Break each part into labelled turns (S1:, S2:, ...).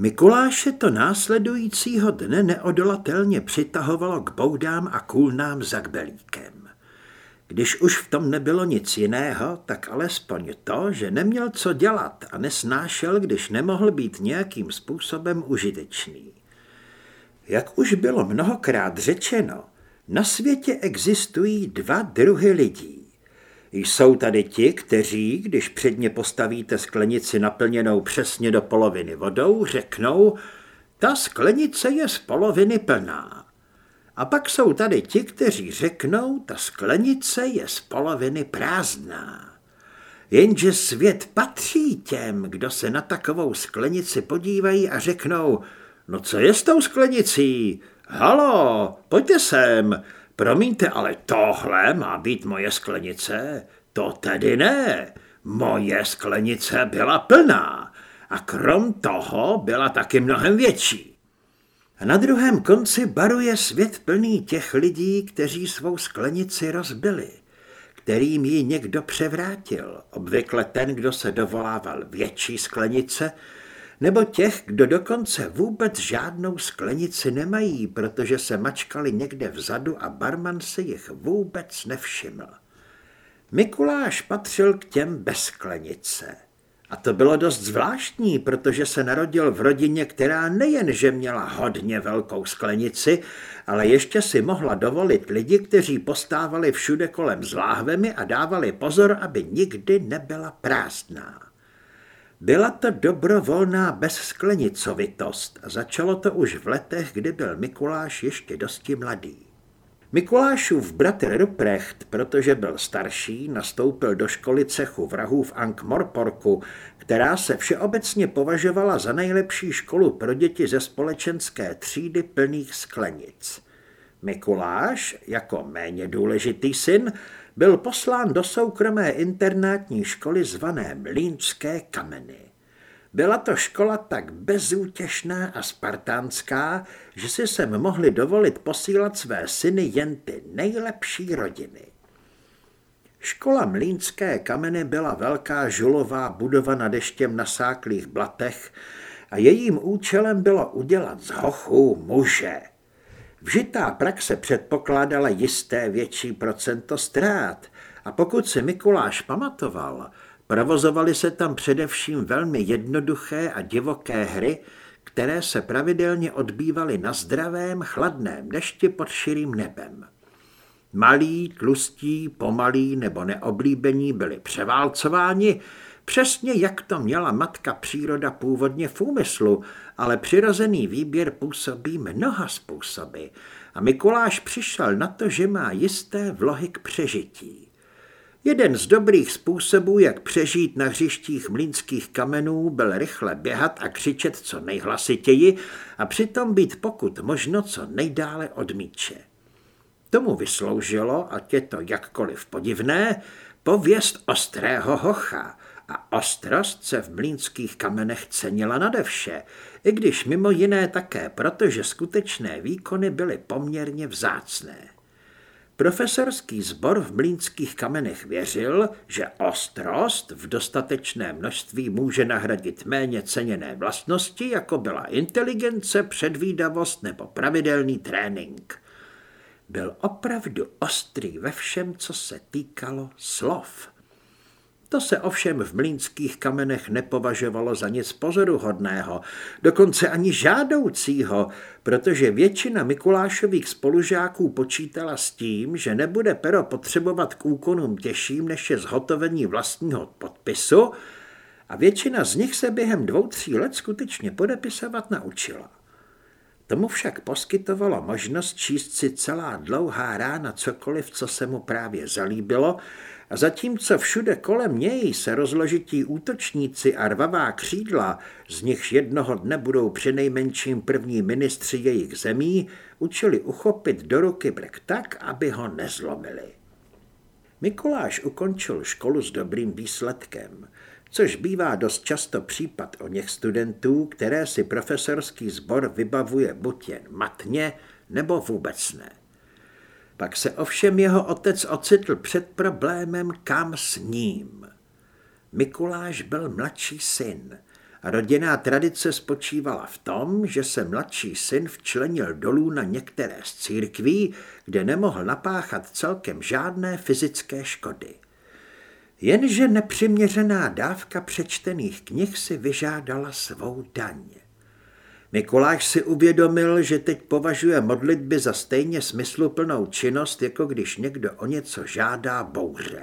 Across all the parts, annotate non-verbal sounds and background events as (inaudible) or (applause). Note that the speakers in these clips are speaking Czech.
S1: Mikuláše to následujícího dne neodolatelně přitahovalo k boudám a kůlnám za kbelíkem. Když už v tom nebylo nic jiného, tak alespoň to, že neměl co dělat a nesnášel, když nemohl být nějakým způsobem užitečný. Jak už bylo mnohokrát řečeno, na světě existují dva druhy lidí. Jsou tady ti, kteří, když před ně postavíte sklenici naplněnou přesně do poloviny vodou, řeknou, ta sklenice je z poloviny plná. A pak jsou tady ti, kteří řeknou, ta sklenice je z poloviny prázdná. Jenže svět patří těm, kdo se na takovou sklenici podívají a řeknou, no co je s tou sklenicí? Halo, pojďte sem, promiňte, ale tohle má být moje sklenice? To tedy ne, moje sklenice byla plná a krom toho byla taky mnohem větší. A na druhém konci baruje svět plný těch lidí, kteří svou sklenici rozbili, kterým ji někdo převrátil, obvykle ten, kdo se dovolával větší sklenice, nebo těch, kdo dokonce vůbec žádnou sklenici nemají, protože se mačkali někde vzadu a barman si jich vůbec nevšiml. Mikuláš patřil k těm bez sklenice. A to bylo dost zvláštní, protože se narodil v rodině, která nejenže měla hodně velkou sklenici, ale ještě si mohla dovolit lidi, kteří postávali všude kolem s láhvemi a dávali pozor, aby nikdy nebyla prázdná. Byla to dobrovolná bezsklenicovitost a začalo to už v letech, kdy byl Mikuláš ještě dosti mladý. Mikulášův bratr Ruprecht, protože byl starší, nastoupil do školy cechu vrahů v Ankh-Morporku, která se všeobecně považovala za nejlepší školu pro děti ze společenské třídy plných sklenic. Mikuláš, jako méně důležitý syn, byl poslán do soukromé internátní školy zvané Mlínské kameny. Byla to škola tak bezútěšná a spartánská, že si sem mohli dovolit posílat své syny jen ty nejlepší rodiny. Škola Mlínské kameny byla velká žulová budova na deštěm nasáklých blatech a jejím účelem bylo udělat z hochů muže. Vžitá praxe předpokládala jisté větší procento ztrát a pokud si Mikuláš pamatoval, Provozovaly se tam především velmi jednoduché a divoké hry, které se pravidelně odbývaly na zdravém, chladném dešti pod širým nebem. Malí, tlustí, pomalí nebo neoblíbení byli převálcováni, přesně jak to měla matka příroda původně v úmyslu, ale přirozený výběr působí mnoha způsoby a Mikuláš přišel na to, že má jisté vlohy k přežití. Jeden z dobrých způsobů, jak přežít na hřištích mlínských kamenů, byl rychle běhat a křičet co nejhlasitěji a přitom být pokud možno co nejdále od míče. Tomu vysloužilo, ať je to jakkoliv podivné, pověst ostrého hocha a ostrost se v mlínských kamenech cenila nade vše, i když mimo jiné také, protože skutečné výkony byly poměrně vzácné. Profesorský sbor v Mlínských kamenech věřil, že ostrost v dostatečné množství může nahradit méně ceněné vlastnosti, jako byla inteligence, předvídavost nebo pravidelný trénink. Byl opravdu ostrý ve všem, co se týkalo slov. To se ovšem v mlínských kamenech nepovažovalo za nic pozoruhodného, dokonce ani žádoucího, protože většina Mikulášových spolužáků počítala s tím, že nebude pero potřebovat k úkonům těžším, než je zhotovení vlastního podpisu, a většina z nich se během dvou, tří let skutečně podepisovat naučila. Tomu však poskytovalo možnost číst si celá dlouhá rána cokoliv, co se mu právě zalíbilo, a zatímco všude kolem něj se rozložití útočníci a rvavá křídla, z nichž jednoho dne budou přinejmenším první ministři jejich zemí, učili uchopit do ruky brek tak, aby ho nezlomili. Mikuláš ukončil školu s dobrým výsledkem, což bývá dost často případ o něch studentů, které si profesorský sbor vybavuje buď jen matně, nebo vůbec ne. Pak se ovšem jeho otec ocitl před problémem, kam s ním. Mikuláš byl mladší syn Rodinná tradice spočívala v tom, že se mladší syn včlenil dolů na některé z církví, kde nemohl napáchat celkem žádné fyzické škody. Jenže nepřiměřená dávka přečtených knih si vyžádala svou daň. Mikuláš si uvědomil, že teď považuje modlitby za stejně smysluplnou činnost, jako když někdo o něco žádá bouře.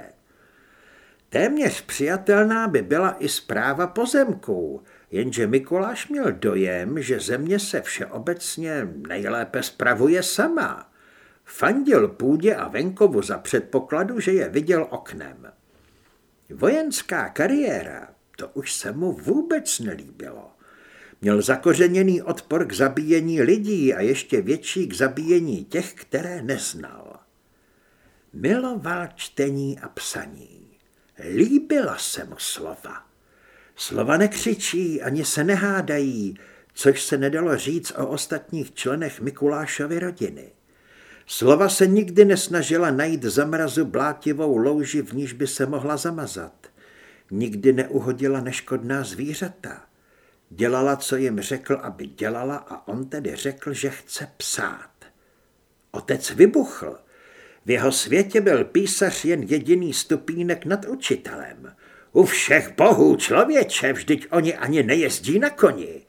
S1: Téměř přijatelná by byla i zpráva pozemků, jenže Mikuláš měl dojem, že země se všeobecně nejlépe spravuje sama. Fandil půdě a venkovu za předpokladu, že je viděl oknem. Vojenská kariéra, to už se mu vůbec nelíbilo. Měl zakořeněný odpor k zabíjení lidí a ještě větší k zabíjení těch, které neznal. Miloval čtení a psaní. Líbila se mu slova. Slova nekřičí, ani se nehádají, což se nedalo říct o ostatních členech Mikulášovy rodiny. Slova se nikdy nesnažila najít zamrazu blátivou louži, v níž by se mohla zamazat. Nikdy neuhodila neškodná zvířata. Dělala, co jim řekl, aby dělala a on tedy řekl, že chce psát. Otec vybuchl. V jeho světě byl písař jen jediný stupínek nad učitelem. U všech bohů člověče, vždyť oni ani nejezdí na koni.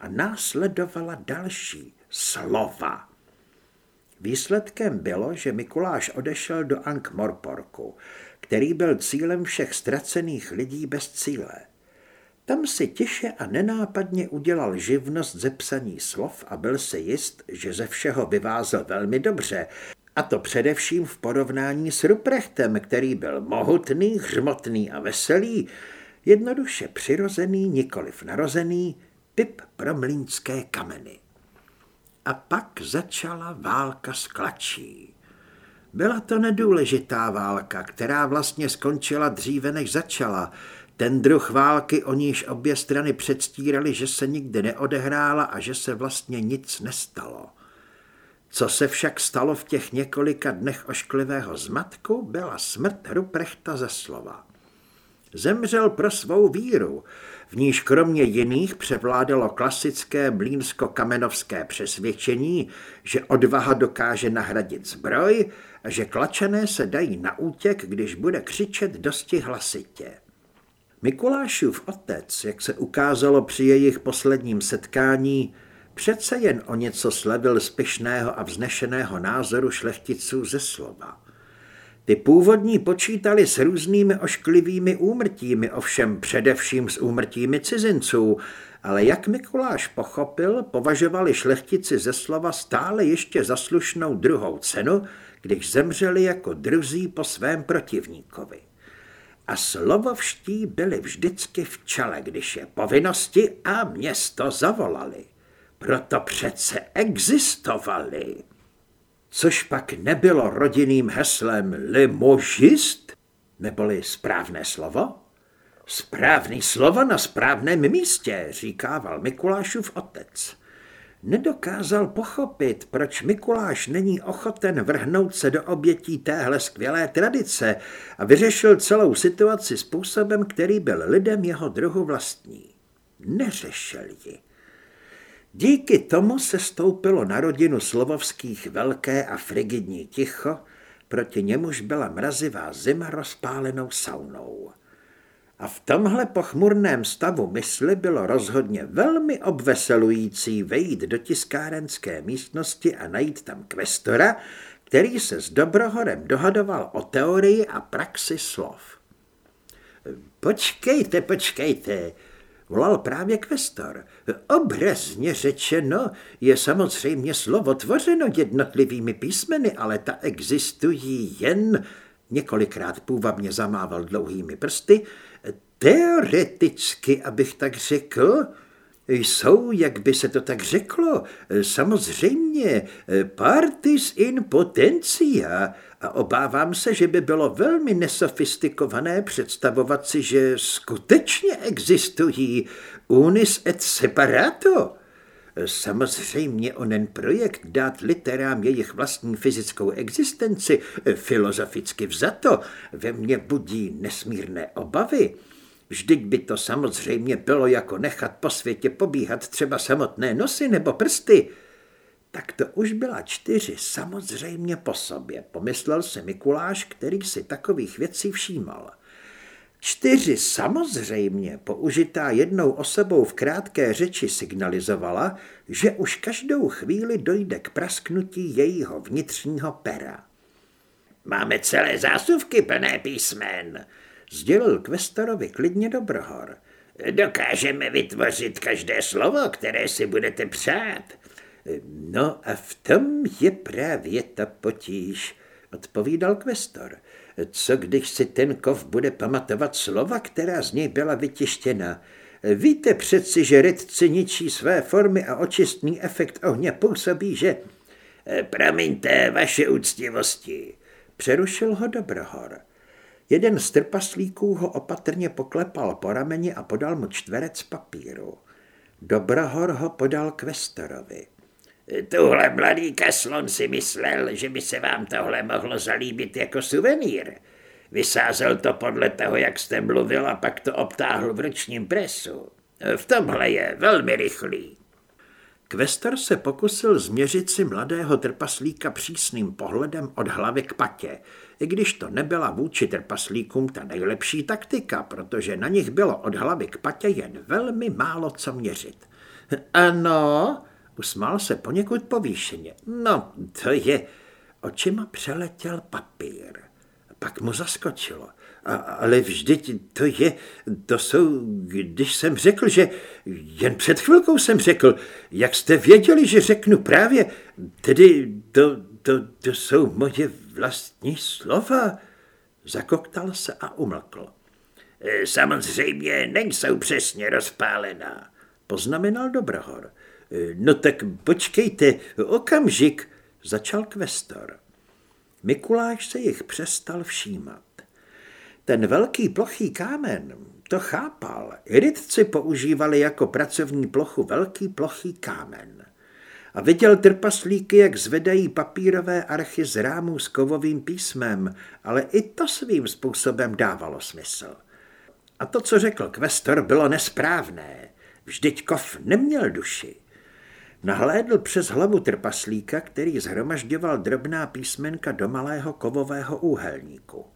S1: A následovala další slova. Výsledkem bylo, že Mikuláš odešel do Ankh-Morporku, který byl cílem všech ztracených lidí bez cíle. Tam si tiše a nenápadně udělal živnost ze psaní slov a byl si jist, že ze všeho vyvázel velmi dobře, a to především v porovnání s Ruprechtem, který byl mohutný, hřmotný a veselý, jednoduše přirozený, nikoliv narozený, typ pro mlínské kameny. A pak začala válka s klačí. Byla to nedůležitá válka, která vlastně skončila dříve, než začala. Ten druh války, o níž obě strany předstírali, že se nikdy neodehrála a že se vlastně nic nestalo. Co se však stalo v těch několika dnech ošklivého zmatku, byla smrt Ruprechta ze slova. Zemřel pro svou víru, v níž kromě jiných převládalo klasické mlínsko-kamenovské přesvědčení, že odvaha dokáže nahradit zbroj a že klačené se dají na útěk, když bude křičet dosti hlasitě. Mikulášův otec, jak se ukázalo při jejich posledním setkání, přece jen o něco slevil z pyšného a vznešeného názoru šlechticů ze slova. Ty původní počítali s různými ošklivými úmrtími, ovšem především s úmrtími cizinců, ale jak Mikuláš pochopil, považovali šlechtici ze slova stále ještě zaslušnou druhou cenu, když zemřeli jako druzí po svém protivníkovi. A slovovští byli vždycky v čele, když je povinnosti a město zavolali. Proto přece existovali což pak nebylo rodinným heslem limožist, neboli správné slovo? Správný slovo na správném místě, říkával Mikulášův otec. Nedokázal pochopit, proč Mikuláš není ochoten vrhnout se do obětí téhle skvělé tradice a vyřešil celou situaci způsobem, který byl lidem jeho druhu vlastní. Neřešil ji. Díky tomu se stoupilo na rodinu Slovovských velké a frigidní ticho, proti němuž byla mrazivá zima rozpálenou saunou. A v tomhle pochmurném stavu mysli bylo rozhodně velmi obveselující vejít do tiskárenské místnosti a najít tam kvestora, který se s Dobrohorem dohadoval o teorii a praxi slov. Počkejte, počkejte, volal právě kvestor. Obrazně řečeno je samozřejmě slovo tvořeno jednotlivými písmeny, ale ta existují jen, několikrát půvabně zamával dlouhými prsty, teoreticky, abych tak řekl, jsou, jak by se to tak řeklo, samozřejmě partis in potentia a obávám se, že by bylo velmi nesofistikované představovat si, že skutečně existují unis et separato. Samozřejmě onen projekt dát literám jejich vlastní fyzickou existenci, filozoficky vzato, ve mně budí nesmírné obavy. Vždyť by to samozřejmě bylo jako nechat po světě pobíhat třeba samotné nosy nebo prsty. Tak to už byla čtyři samozřejmě po sobě, pomyslel se Mikuláš, který si takových věcí všímal. Čtyři samozřejmě použitá jednou osobou v krátké řeči signalizovala, že už každou chvíli dojde k prasknutí jejího vnitřního pera. Máme celé zásuvky plné písmen, sdělil Kvestorovi klidně Dobrohor. Dokážeme vytvořit každé slovo, které si budete přát. No a v tom je právě ta potíž, odpovídal Kvestor. Co když si ten kov bude pamatovat slova, která z něj byla vytištěna? Víte přeci, že redci ničí své formy a očistný efekt ohně působí, že... Promiňte, vaše úctivosti, přerušil ho Dobrohor. Jeden z trpaslíků ho opatrně poklepal po rameni a podal mu čtverec papíru. Dobrohor ho podal Kvestorovi. Tuhle mladý kaslon si myslel, že by se vám tohle mohlo zalíbit jako suvenýr. Vysázel to podle toho, jak jste mluvil a pak to obtáhl v ručním presu. V tomhle je velmi rychlý. Kvestor se pokusil změřit si mladého trpaslíka přísným pohledem od hlavy k patě, i když to nebyla vůči trpaslíkům ta nejlepší taktika, protože na nich bylo od hlavy k patě jen velmi málo co měřit. (laughs) Ano, usmál se poněkud povýšeně. No, to je... Očima přeletěl papír. Pak mu zaskočilo. A, ale vždyť to je, to jsou, když jsem řekl, že jen před chvilkou jsem řekl, jak jste věděli, že řeknu právě, tedy to, to, to jsou moje vlastní slova. Zakoktal se a umlkl. E, samozřejmě nejsou přesně rozpálená, poznamenal Dobrohor. E, no tak počkejte, okamžik, začal kvestor. Mikuláš se jich přestal všímat. Ten velký plochý kámen, to chápal. Iritci používali jako pracovní plochu velký plochý kámen. A viděl trpaslíky, jak zvedají papírové archy z rámů s kovovým písmem, ale i to svým způsobem dávalo smysl. A to, co řekl kvestor, bylo nesprávné. Vždyť kov neměl duši. Nahlédl přes hlavu trpaslíka, který zhromažďoval drobná písmenka do malého kovového úhelníku.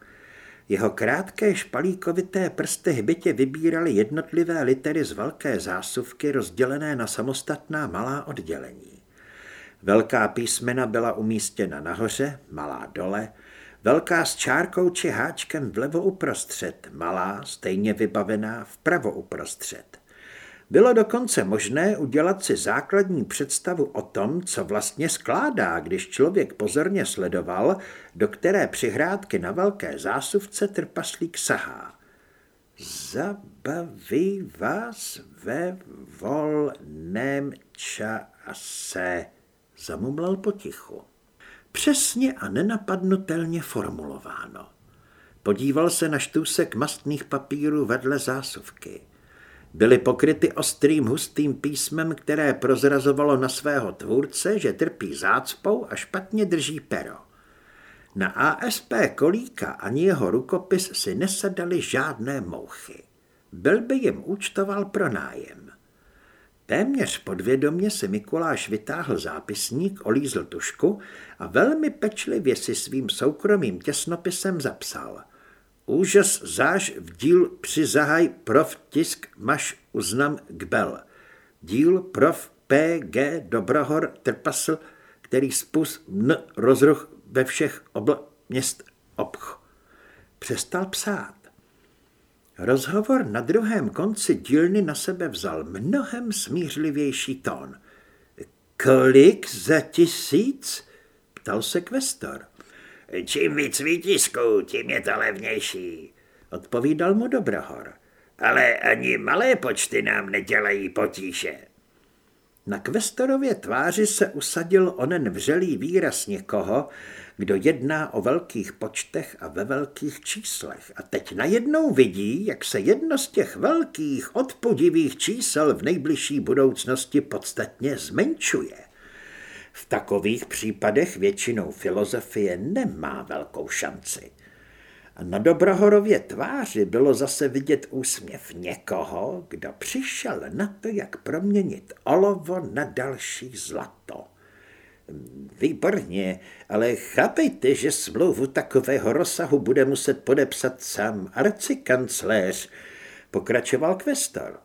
S1: Jeho krátké špalíkovité prsty hbitě vybíraly jednotlivé litery z velké zásuvky rozdělené na samostatná malá oddělení. Velká písmena byla umístěna nahoře, malá dole, velká s čárkou či háčkem vlevo uprostřed, malá, stejně vybavená, vpravo uprostřed. Bylo dokonce možné udělat si základní představu o tom, co vlastně skládá, když člověk pozorně sledoval, do které přihrádky na velké zásuvce trpaslík sahá. Zabaví vás ve volném čase, zamumlal potichu. Přesně a nenapadnutelně formulováno. Podíval se na štůsek mastných papírů vedle zásuvky byly pokryty ostrým hustým písmem, které prozrazovalo na svého tvůrce, že trpí zácpou a špatně drží pero. Na ASP Kolíka ani jeho rukopis si nesadali žádné mouchy. Byl by jim účtoval pro nájem. Téměř podvědomě si Mikuláš vytáhl zápisník, olízl tušku a velmi pečlivě si svým soukromým těsnopisem zapsal – Úžas záž v díl přizahaj prof tisk maš uznam gbel. Díl prof P.G. Dobrohor trpasl, který spus n rozruch ve všech obl měst obch. Přestal psát. Rozhovor na druhém konci dílny na sebe vzal mnohem smířlivější tón. Kolik za tisíc? Ptal se kvestor. Čím víc výtisků, tím je to levnější, odpovídal mu Dobrohor. Ale ani malé počty nám nedělají potíže. Na kvestorově tváři se usadil onen vřelý výraz někoho, kdo jedná o velkých počtech a ve velkých číslech. A teď najednou vidí, jak se jedno z těch velkých, odpudivých čísel v nejbližší budoucnosti podstatně zmenšuje. V takových případech většinou filozofie nemá velkou šanci. Na Dobrohorově tváři bylo zase vidět úsměv někoho, kdo přišel na to, jak proměnit olovo na další zlato. Výborně, ale chápejte, že smlouvu takového rozsahu bude muset podepsat sám arcikancléř, pokračoval kvestor.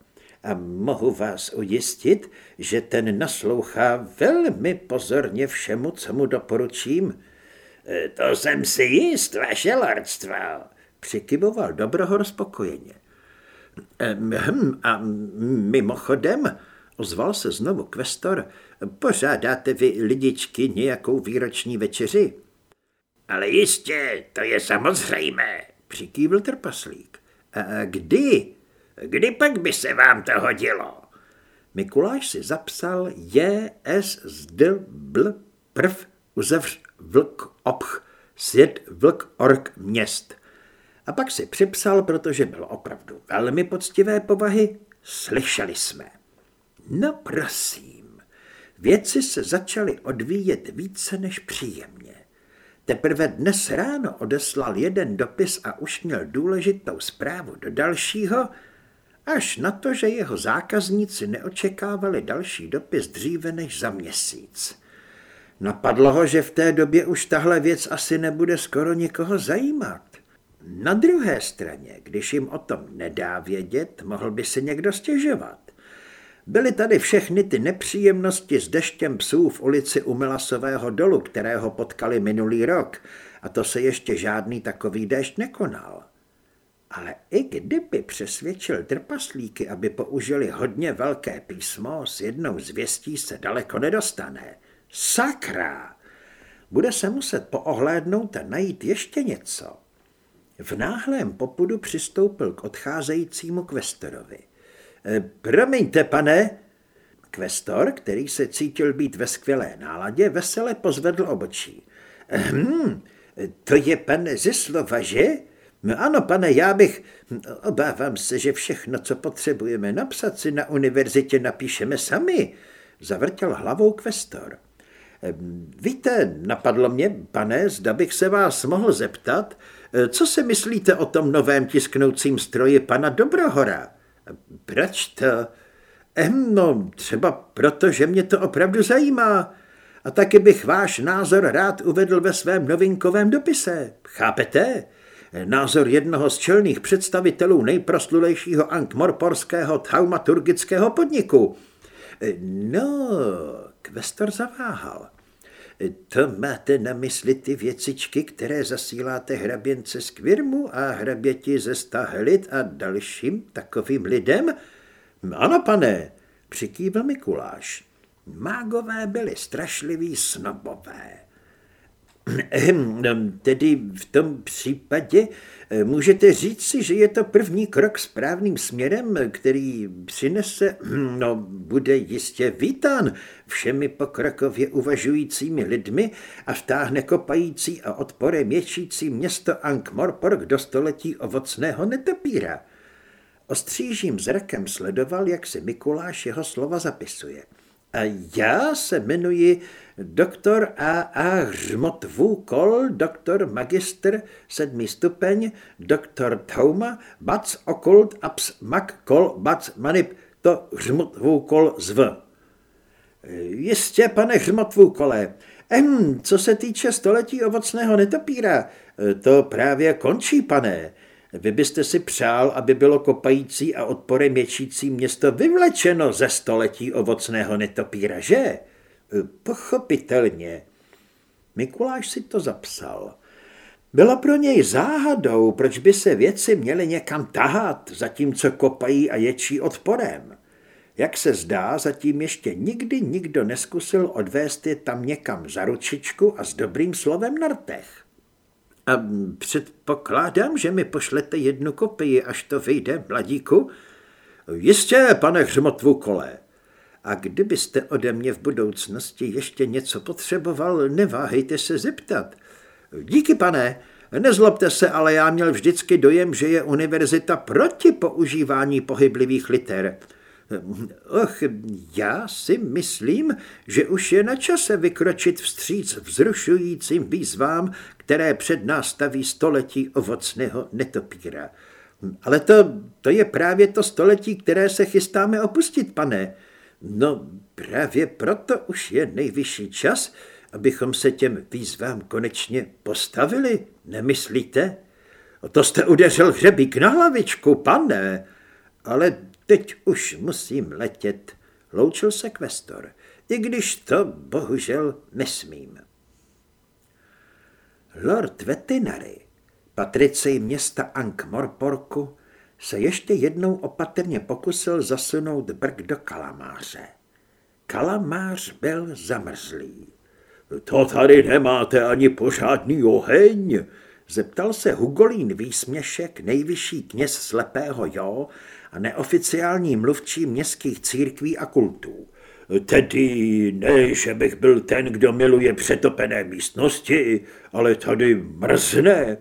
S1: A mohu vás ujistit, že ten naslouchá velmi pozorně všemu, co mu doporučím.
S2: E, to jsem si jist, vaše lordstvo,
S1: přikyvoval Dobrohor spokojeně. Hm, a mimochodem, ozval se znovu kvestor, pořádáte vy lidičky nějakou výroční večeři?
S2: Ale jistě, to je samozřejmé,
S1: přikývl trpaslík. A kdy?
S2: Kdy pak by se vám to hodilo?
S1: Mikuláš si zapsal J, S, zdl, bl, prv, uzavř, vlk, obch, sjet, vlk, ork, měst. A pak si připsal, protože byl opravdu velmi poctivé povahy, slyšeli jsme. No prosím, věci se začaly odvíjet více než příjemně. Teprve dnes ráno odeslal jeden dopis a už měl důležitou zprávu do dalšího, až na to, že jeho zákazníci neočekávali další dopis dříve než za měsíc. Napadlo ho, že v té době už tahle věc asi nebude skoro nikoho zajímat. Na druhé straně, když jim o tom nedá vědět, mohl by si někdo stěžovat. Byly tady všechny ty nepříjemnosti s deštěm psů v ulici u Milasového dolu, kterého potkali minulý rok, a to se ještě žádný takový déšť nekonal. Ale i kdyby přesvědčil trpaslíky, aby použili hodně velké písmo, s jednou zvěstí se daleko nedostane. Sakra! Bude se muset poohlédnout a najít ještě něco. V náhlém popudu přistoupil k odcházejícímu kvestorovi. E, promiňte, pane. Kvestor, který se cítil být ve skvělé náladě, vesele pozvedl obočí. Hm, to je pan Zislova, že? No ano, pane, já bych... Obávám se, že všechno, co potřebujeme napsat si na univerzitě, napíšeme sami, zavrtěl hlavou kvestor. Víte, napadlo mě, pane, zda bych se vás mohl zeptat, co si myslíte o tom novém tisknoucím stroji pana Dobrohora? Proč to? No, třeba proto, že mě to opravdu zajímá. A taky bych váš názor rád uvedl ve svém novinkovém dopise. Chápete? Názor jednoho z čelných představitelů nejproslulejšího ankmorporského taumaturgického podniku. No, kvestor zaváhal. To máte na mysli ty věcičky, které zasíláte hraběnce z Kvirmu a hraběti ze Stahelit a dalším takovým lidem? Ano, pane, přikývl Mikuláš. Mágové byli strašliví snobové. (clears throat) (clears throat) Tedy v tom případě můžete říct si, že je to první krok správným směrem, který přinese, hm, no, bude jistě vítán všemi pokrokově uvažujícími lidmi a vtáhne kopající a odporem měčící město Ankh-Morpork do století ovocného netopíra. Ostřížím zrakem sledoval, jak se Mikuláš jeho slova zapisuje. A já se jmenuji doktor A. Hřmot Vůkol, doktor magister, sedmý stupeň, doktor Tauma, bac okult, abs mak kol, bac manip, to Hřmot Vůkol zv. Jistě, pane Hřmot Vůkole, em, co se týče století ovocného netopíra, to právě končí, pane. Vy byste si přál, aby bylo kopající a odporem měčící město vyvlečeno ze století ovocného netopíra, že? Pochopitelně. Mikuláš si to zapsal. Bylo pro něj záhadou, proč by se věci měly někam tahat, zatímco kopají a ječí odporem. Jak se zdá, zatím ještě nikdy nikdo neskusil odvést je tam někam za ručičku a s dobrým slovem na rtech. A předpokládám, že mi pošlete jednu kopii, až to vyjde, mladíku? Jistě, pane Hřmotvu kole. A kdybyste ode mě v budoucnosti ještě něco potřeboval, neváhejte se zeptat. Díky, pane. Nezlobte se, ale já měl vždycky dojem, že je univerzita proti používání pohyblivých liter. Och, já si myslím, že už je na čase vykročit vstříc vzrušujícím výzvám, které před nás staví století ovocného netopíra. Ale to, to je právě to století, které se chystáme opustit, pane. No právě proto už je nejvyšší čas, abychom se těm výzvám konečně postavili, nemyslíte? To jste udeřil hřebík na hlavičku, pane. Ale teď už musím letět, loučil se kvestor, i když to bohužel nesmím. Lord Vetinary, patricej města Ankh-Morporku, se ještě jednou opatrně pokusil zasunout brk do kalamáře. Kalamář byl zamrzlý. To tady nemáte ani pořádný oheň, zeptal se Hugolín výsměšek, nejvyšší kněz slepého Jo a neoficiální mluvčí městských církví a kultů. Tedy ne, že bych byl ten, kdo miluje přetopené místnosti, ale tady mrzne.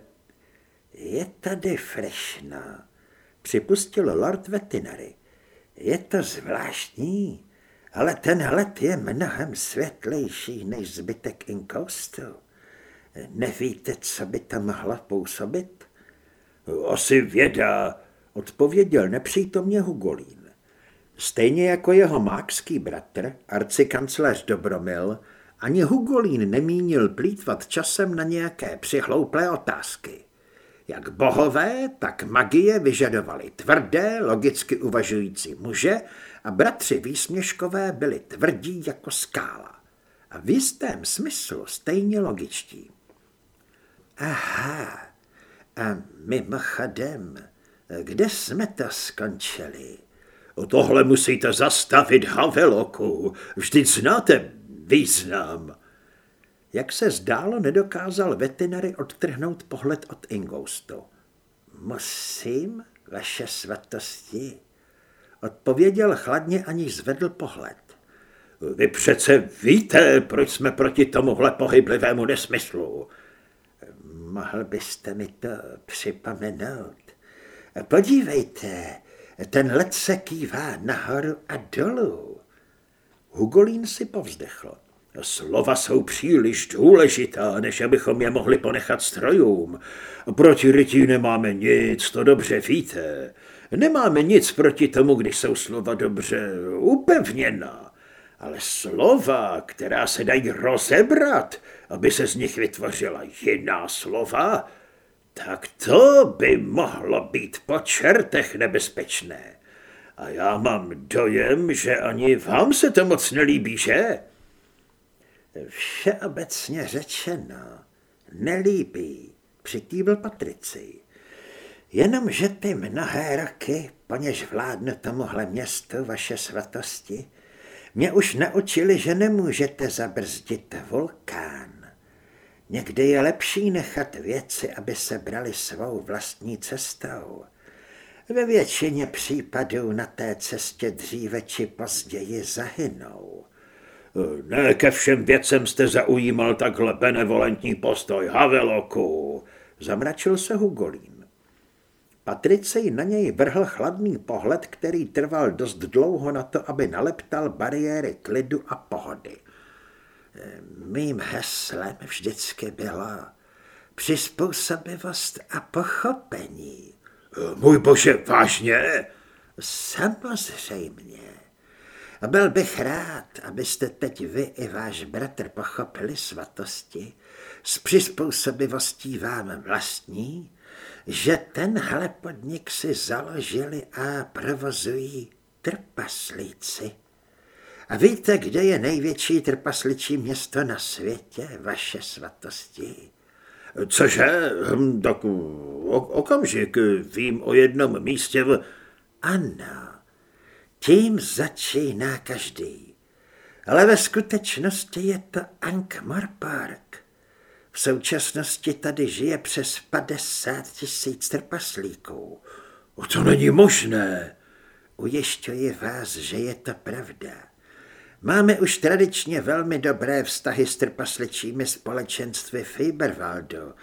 S1: Je tady frešno, připustil Lord Vetinary. Je to zvláštní, ale ten let je mnohem světlejší než zbytek inkoustu. Nevíte, co by tam mohla působit? Asi věda, odpověděl nepřítomně Hugolín. Stejně jako jeho mákský bratr, arcikancléř Dobromil, ani Hugolín nemínil plítvat časem na nějaké přihlouplé otázky. Jak bohové, tak magie vyžadovali tvrdé, logicky uvažující muže a bratři výsměškové byli tvrdí jako skála. A v jistém smyslu stejně logičtí. Aha, a mimochodem, kde jsme to skončili? Tohle musíte zastavit, Haveloku. Vždyť znáte význam. Jak se zdálo, nedokázal veterinary odtrhnout pohled od Ingoustu. Musím, vaše svatosti, odpověděl chladně, aniž zvedl pohled. Vy přece víte, proč jsme proti tomuhle pohyblivému nesmyslu. Mohl byste mi to připomenout? Podívejte, ten led se kývá nahoru a dolů. Hugolín si povzdechl. Slova jsou příliš důležitá, než abychom je mohli ponechat strojům. Proti rytí nemáme nic, to dobře víte. Nemáme nic proti tomu, když jsou slova dobře upevněná. Ale slova, která se dají rozebrat, aby se z nich vytvořila jiná slova, tak to by mohlo být po čertech nebezpečné. A já mám dojem, že ani vám se to moc nelíbí, že? Všeobecně řečeno, nelíbí, přikývil Patrici. Jenomže ty mnohé roky, po něž vládnu tomuhle městu vaše svatosti, mě už naučili, že nemůžete zabrzdit vulkán. Někdy je lepší nechat věci, aby se brali svou vlastní cestou. Ve většině případů na té cestě dříve či později zahynou. Ne ke všem věcem jste zaujímal takhle benevolentní postoj, Haveloku, zamračil se Hugolín. Patricej na něj vrhl chladný pohled, který trval dost dlouho na to, aby naleptal bariéry klidu a pohody. Mým heslem vždycky byla přizpůsobivost a pochopení. Můj bože, vážně? Samozřejmě. Byl bych rád, abyste teď vy i váš bratr pochopili svatosti s přizpůsobivostí vám vlastní, že tenhle podnik si založili a provozují trpaslíci. A víte, kde je největší trpasličí město na světě, vaše svatosti? Cože? Hm, tak okamžik, vím o jednom místě v... Ano, tím začíná každý. Ale ve skutečnosti je to Ankmar Park. V současnosti tady žije přes 50 tisíc trpaslíků. O to není možné. Ujišťuji vás, že je to pravda. Máme už tradičně velmi dobré vztahy s trpasličími společenství Fiberwaldu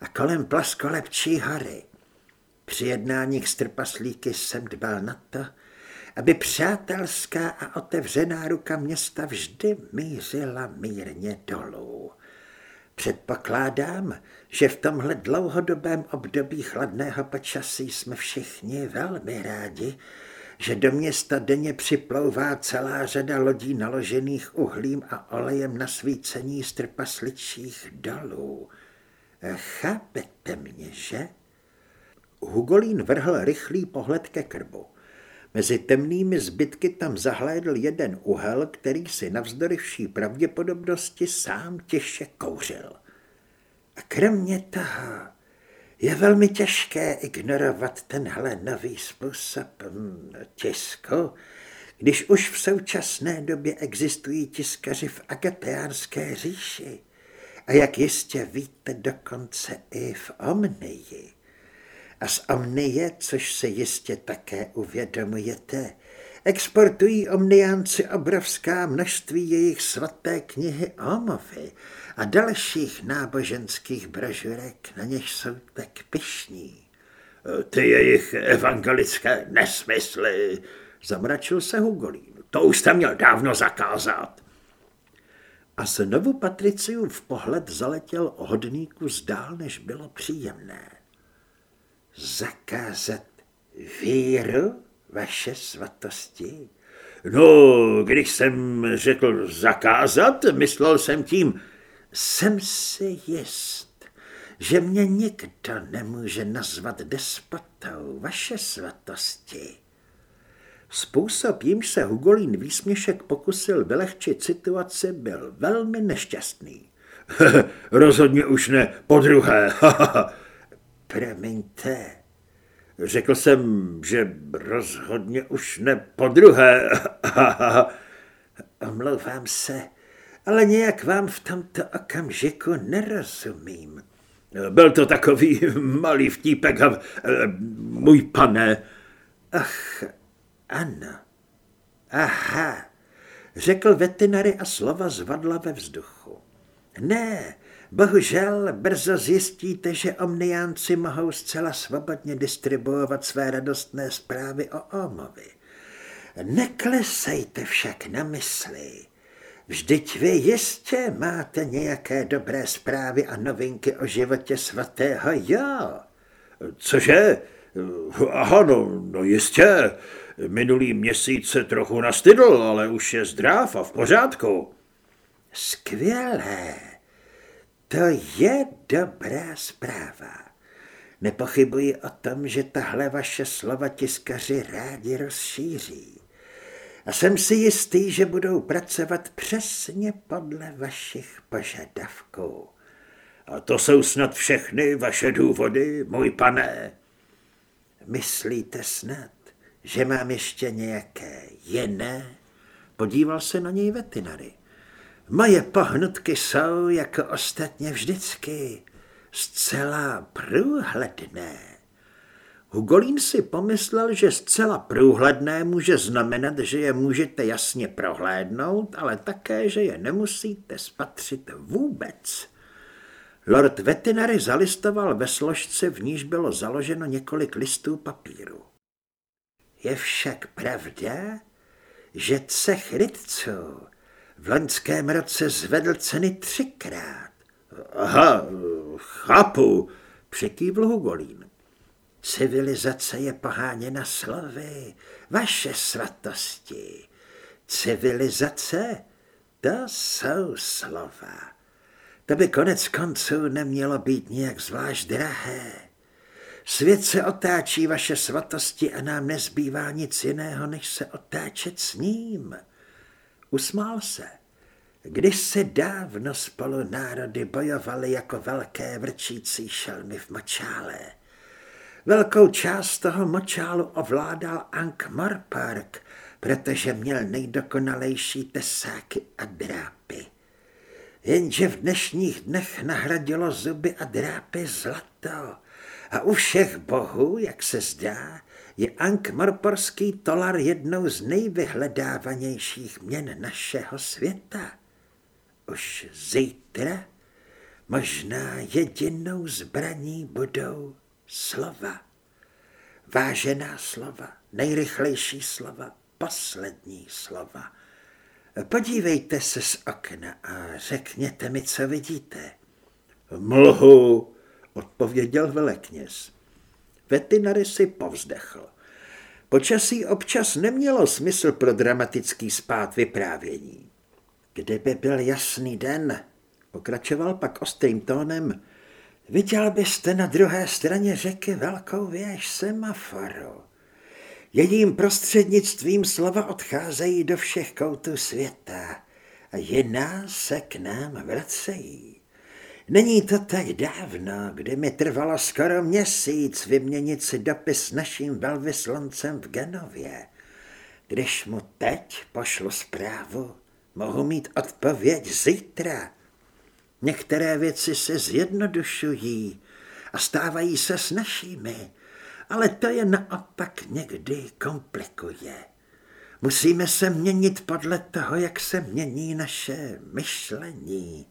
S1: a kolem Plaskolepčí hory. Při jednáních s trpaslíky jsem dbal na to, aby přátelská a otevřená ruka města vždy mířila mírně dolů. Předpokládám, že v tomhle dlouhodobém období chladného počasí jsme všichni velmi rádi, že do města denně připlouvá celá řada lodí naložených uhlím a olejem na svícení z trpasličích dolů. Chápete mě, že? Hugolín vrhl rychlý pohled ke krbu. Mezi temnými zbytky tam zahlédl jeden uhel, který si navzdory vší pravděpodobnosti sám těžce kouřil. A kromě toho je velmi těžké ignorovat tenhle nový způsob hm, tisku, když už v současné době existují tiskaři v agateánské říši a jak jistě víte dokonce i v Omnii. A z Omnie, což se jistě také uvědomujete, exportují omniánci obrovská množství jejich svaté knihy Omovy a dalších náboženských brožurek, na něž jsou tak pišní.
S2: Ty jejich evangelické nesmysly, zamračil se Hugolín. To už jste měl dávno zakázat.
S1: A znovu Patriciův pohled zaletěl hodníku zdál, než bylo příjemné. Zakázat víru, vaše svatosti?
S2: No, když jsem řekl zakázat, myslel jsem tím...
S1: Jsem si jist, že mě nikdo nemůže nazvat despotou, vaše svatosti. Způsob, jímž se Hugolín výsměšek pokusil vylehčit situaci, byl velmi nešťastný. (laughs)
S2: Rozhodně už ne, po druhé. (laughs)
S1: Promiňte.
S2: Řekl jsem, že rozhodně už ne po druhé. (laughs)
S1: Omlouvám se, ale nějak vám v tomto okamžiku nerozumím.
S2: Byl to takový (laughs) malý vtípek, můj pane.
S1: Ach, ano. Aha, řekl veterinary a slova zvadla ve vzduchu. Ne, bohužel brzo zjistíte, že omniánci mohou zcela svobodně distribuovat své radostné zprávy o Omovi. Neklesejte však na mysli. Vždyť vy jistě máte nějaké dobré zprávy a novinky o životě svatého jo.
S2: Cože? Aha, no, no jistě. Minulý měsíc se trochu nastydl, ale už je zdrav a v pořádku.
S1: Skvělé. To je dobrá zpráva. Nepochybuji o tom, že tahle vaše slova tiskaři rádi rozšíří. A jsem si jistý, že budou pracovat přesně podle vašich požadavků.
S2: A to jsou snad všechny vaše důvody, můj pane?
S1: Myslíte snad, že mám ještě nějaké jiné? Podíval se na něj veterinary. Moje pohnutky jsou, jako ostatně vždycky, zcela průhledné. Hugolín si pomyslel, že zcela průhledné může znamenat, že je můžete jasně prohlédnout, ale také, že je nemusíte spatřit vůbec. Lord Veterinary zalistoval ve složce, v níž bylo založeno několik listů papíru. Je však pravda, že cech lidců v loňském roce zvedl ceny třikrát.
S2: Aha, chápu,
S1: přikývl Hugolín. Civilizace je poháněna slovy, vaše svatosti. Civilizace, to jsou slova. To by konec konců nemělo být nějak zvlášť drahé. Svět se otáčí vaše svatosti a nám nezbývá nic jiného, než se otáčet s ním. Usmál se. Když se dávno spolu národy bojovaly jako velké vrčící šelmy v močále. Velkou část toho močálu ovládal Ank Morpark, protože měl nejdokonalejší tesáky a drápy. Jenže v dnešních dnech nahradilo zuby a drápy zlato. A u všech bohů, jak se zdá, je Ankh-Morporský tolar jednou z nejvyhledávanějších měn našeho světa. Už zítra možná jedinou zbraní budou slova. Vážená slova, nejrychlejší slova, poslední slova. Podívejte se z okna a řekněte mi, co vidíte.
S2: Mlhu, odpověděl velekněz.
S1: Veterinary si povzdechl. Počasí občas nemělo smysl pro dramatický spát vyprávění. Kdyby byl jasný den, pokračoval pak ostrým tónem, viděl byste na druhé straně řeky velkou věž semaforu. Jejím prostřednictvím slova odcházejí do všech koutů světa a jiná se k nám vracejí. Není to tak dávno, kdy mi trvalo skoro měsíc vyměnit si dopis s naším velvyslancem v Genově. Když mu teď pošlu zprávu, mohu mít odpověď zítra. Některé věci se zjednodušují a stávají se s našimi, ale to je naopak někdy komplikuje. Musíme se měnit podle toho, jak se mění naše myšlení.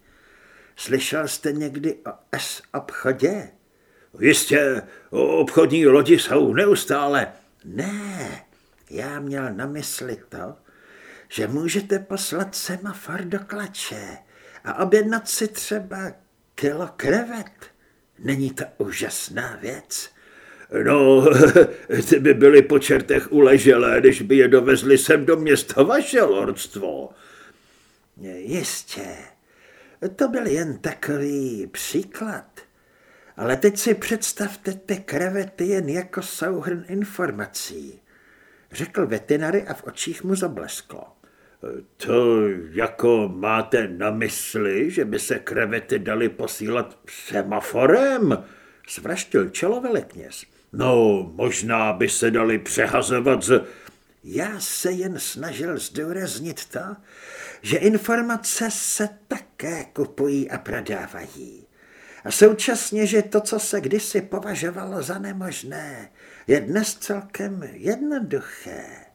S1: Slyšel jste někdy o S-obchodě?
S2: Jistě, obchodní lodi jsou neustále.
S1: Ne, já měl na mysli to, že můžete poslat semafor do klače a objednat si třeba kilo krevet. Není to úžasná věc?
S2: No, (laughs) ty by byly po čertech uleželé, když by je dovezli sem do města vaše lordstvo.
S1: Jistě, to byl jen takový příklad. Ale teď si představte ty krevety jen jako souhrn informací. Řekl veterinary a v očích mu zablesklo.
S2: To jako máte na mysli, že by se krevety dali posílat semaforem?
S1: Svraštil čelo velekněz.
S2: No, možná by se dali přehazovat z...
S1: Já se jen snažil zdůraznit to, že informace se také kupují a prodávají. A současně, že to, co se kdysi považovalo za nemožné, je dnes celkem jednoduché.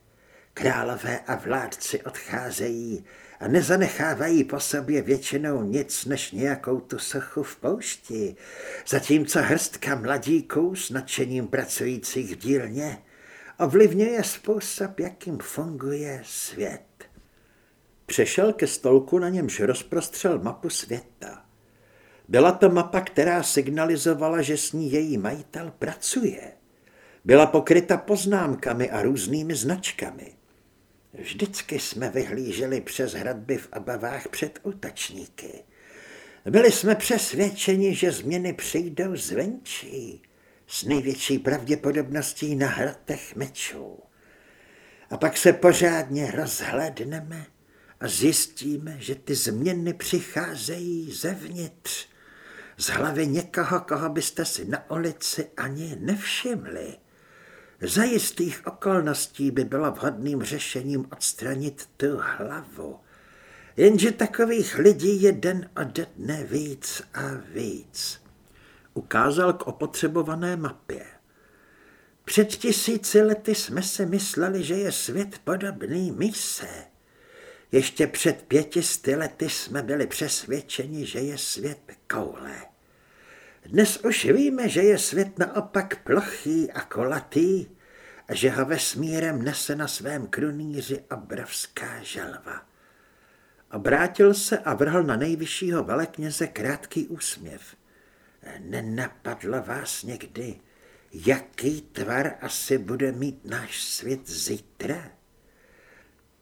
S1: Králové a vládci odcházejí a nezanechávají po sobě většinou nic než nějakou tu sochu v poušti, zatímco hrstka mladíků s nadšením pracujících v dílně ovlivňuje způsob, jakým funguje svět. Přešel ke stolku, na němž rozprostřel mapu světa. Byla to mapa, která signalizovala, že s ní její majitel pracuje. Byla pokryta poznámkami a různými značkami. Vždycky jsme vyhlíželi přes hradby v abavách před útačníky. Byli jsme přesvědčeni, že změny přijdou zvenčí, s největší pravděpodobností na hratech mečů. A pak se pořádně rozhledneme a zjistíme, že ty změny přicházejí zevnitř, z hlavy někoho, koho byste si na ulici ani nevšimli. Za jistých okolností by bylo vhodným řešením odstranit tu hlavu. Jenže takových lidí je den ode dne víc a víc. Ukázal k opotřebované mapě. Před tisíci lety jsme si mysleli, že je svět podobný mise. Ještě před pětisty lety jsme byli přesvědčeni, že je svět koule. Dnes už víme, že je svět naopak plochý a kolatý že ho vesmírem nese na svém krunýři obrovská želva. Obrátil se a vrhl na nejvyššího velekněze krátký úsměv. Nenapadlo vás někdy, jaký tvar asi bude mít náš svět zítra?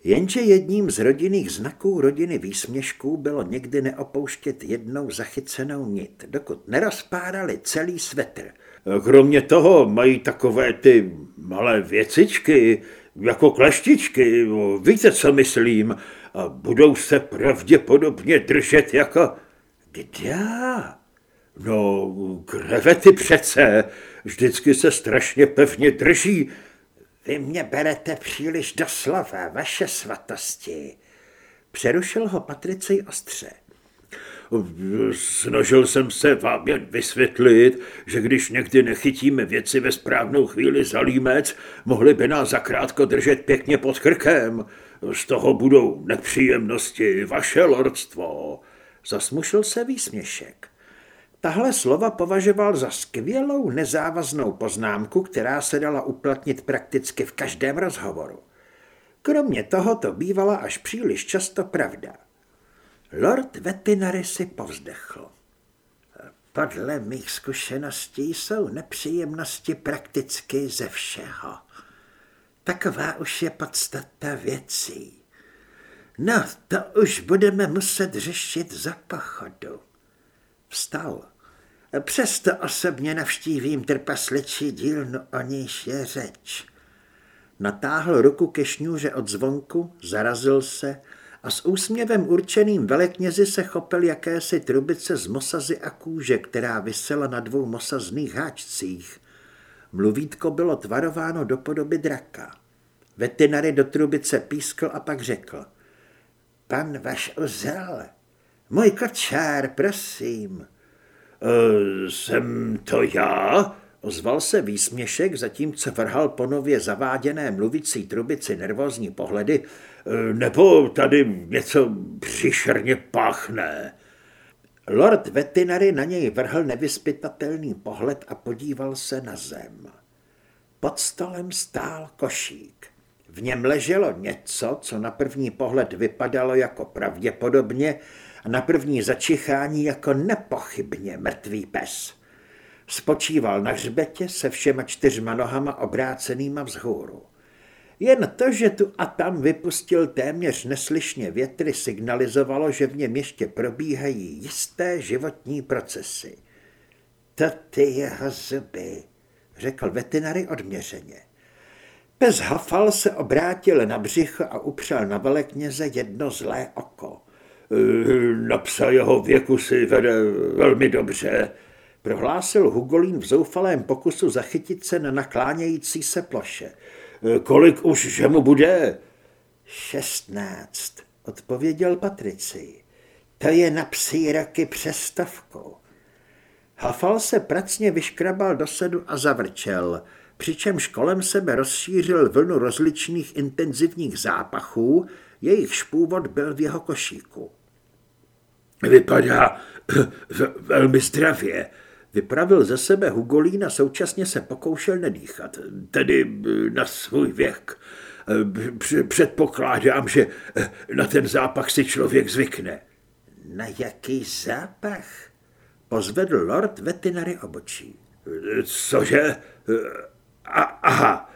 S1: Jenže jedním z rodinných znaků rodiny výsměšků bylo někdy neopouštět jednou zachycenou nit, dokud nerozpárali celý svetr.
S2: Kromě toho mají takové ty malé věcičky, jako kleštičky, víte, co myslím, a budou se pravděpodobně držet jako...
S1: Kde?
S2: No, krevety přece, vždycky se strašně pevně drží,
S1: vy mě berete příliš doslova, vaše svatosti. Přerušil ho Patricej ostře.
S2: Snažil jsem se vám jen vysvětlit, že když někdy nechytíme věci ve správnou chvíli za límec, mohli by nás zakrátko držet pěkně pod krkem. Z toho budou nepříjemnosti, vaše lordstvo.
S1: Zasmušil se výsměšek. Tahle slova považoval za skvělou nezávaznou poznámku, která se dala uplatnit prakticky v každém rozhovoru. Kromě toho to bývala až příliš často pravda. Lord Vetinary si povzdechl. Podle mých zkušeností jsou nepříjemnosti prakticky ze všeho. Taková už je podstata věcí. No, to už budeme muset řešit za pochodu. Vstal. Přesto osobně navštívím trpasličí dílnu, o níž je řeč. Natáhl ruku ke šňůře od zvonku, zarazil se a s úsměvem určeným veleknězi se chopil jakési trubice z mosazy a kůže, která vysela na dvou mosazných háčcích. Mluvítko bylo tvarováno do podoby draka. Veterinary do trubice pískl a pak řekl. Pan vaš ozel, můj kočár, prosím.
S2: E, jsem to já?
S1: Ozval se výsměšek, zatímco vrhal po nově zaváděné mluvící trubici nervózní pohledy.
S2: E, nebo tady něco příšerně páchne.
S1: Lord Vetinary na něj vrhl nevyspytatelný pohled a podíval se na zem. Pod stolem stál košík. V něm leželo něco, co na první pohled vypadalo jako pravděpodobně na první začichání jako nepochybně mrtvý pes. Spočíval na hřbetě se všema čtyřma nohama obrácenýma vzhůru. Jen to, že tu a tam vypustil téměř neslyšně větry, signalizovalo, že v něm ještě probíhají jisté životní procesy. To ty jeho zuby, řekl veterinary odměřeně. Pes Hafal se obrátil na břicho a upřel na velekněze jedno zlé oko.
S2: E, na psa jeho věku si vede velmi dobře,
S1: prohlásil Hugolín v zoufalém pokusu zachytit se na naklánějící se ploše.
S2: E, kolik už, že mu bude?
S1: Šestnáct, odpověděl Patrici. To je na psí roky přestavkou. Hafal se pracně vyškrabal do sedu a zavrčel – přičemž kolem sebe rozšířil vlnu rozličných intenzivních zápachů, jejich původ byl v jeho košíku.
S2: Vypadá (clears throat) velmi zdravě,
S1: vypravil ze sebe Hugolín a současně se pokoušel nedýchat,
S2: tedy na svůj věk. Předpokládám, že na ten zápach si člověk zvykne.
S1: Na jaký zápach? Pozvedl lord veterinary obočí.
S2: Cože? A, aha,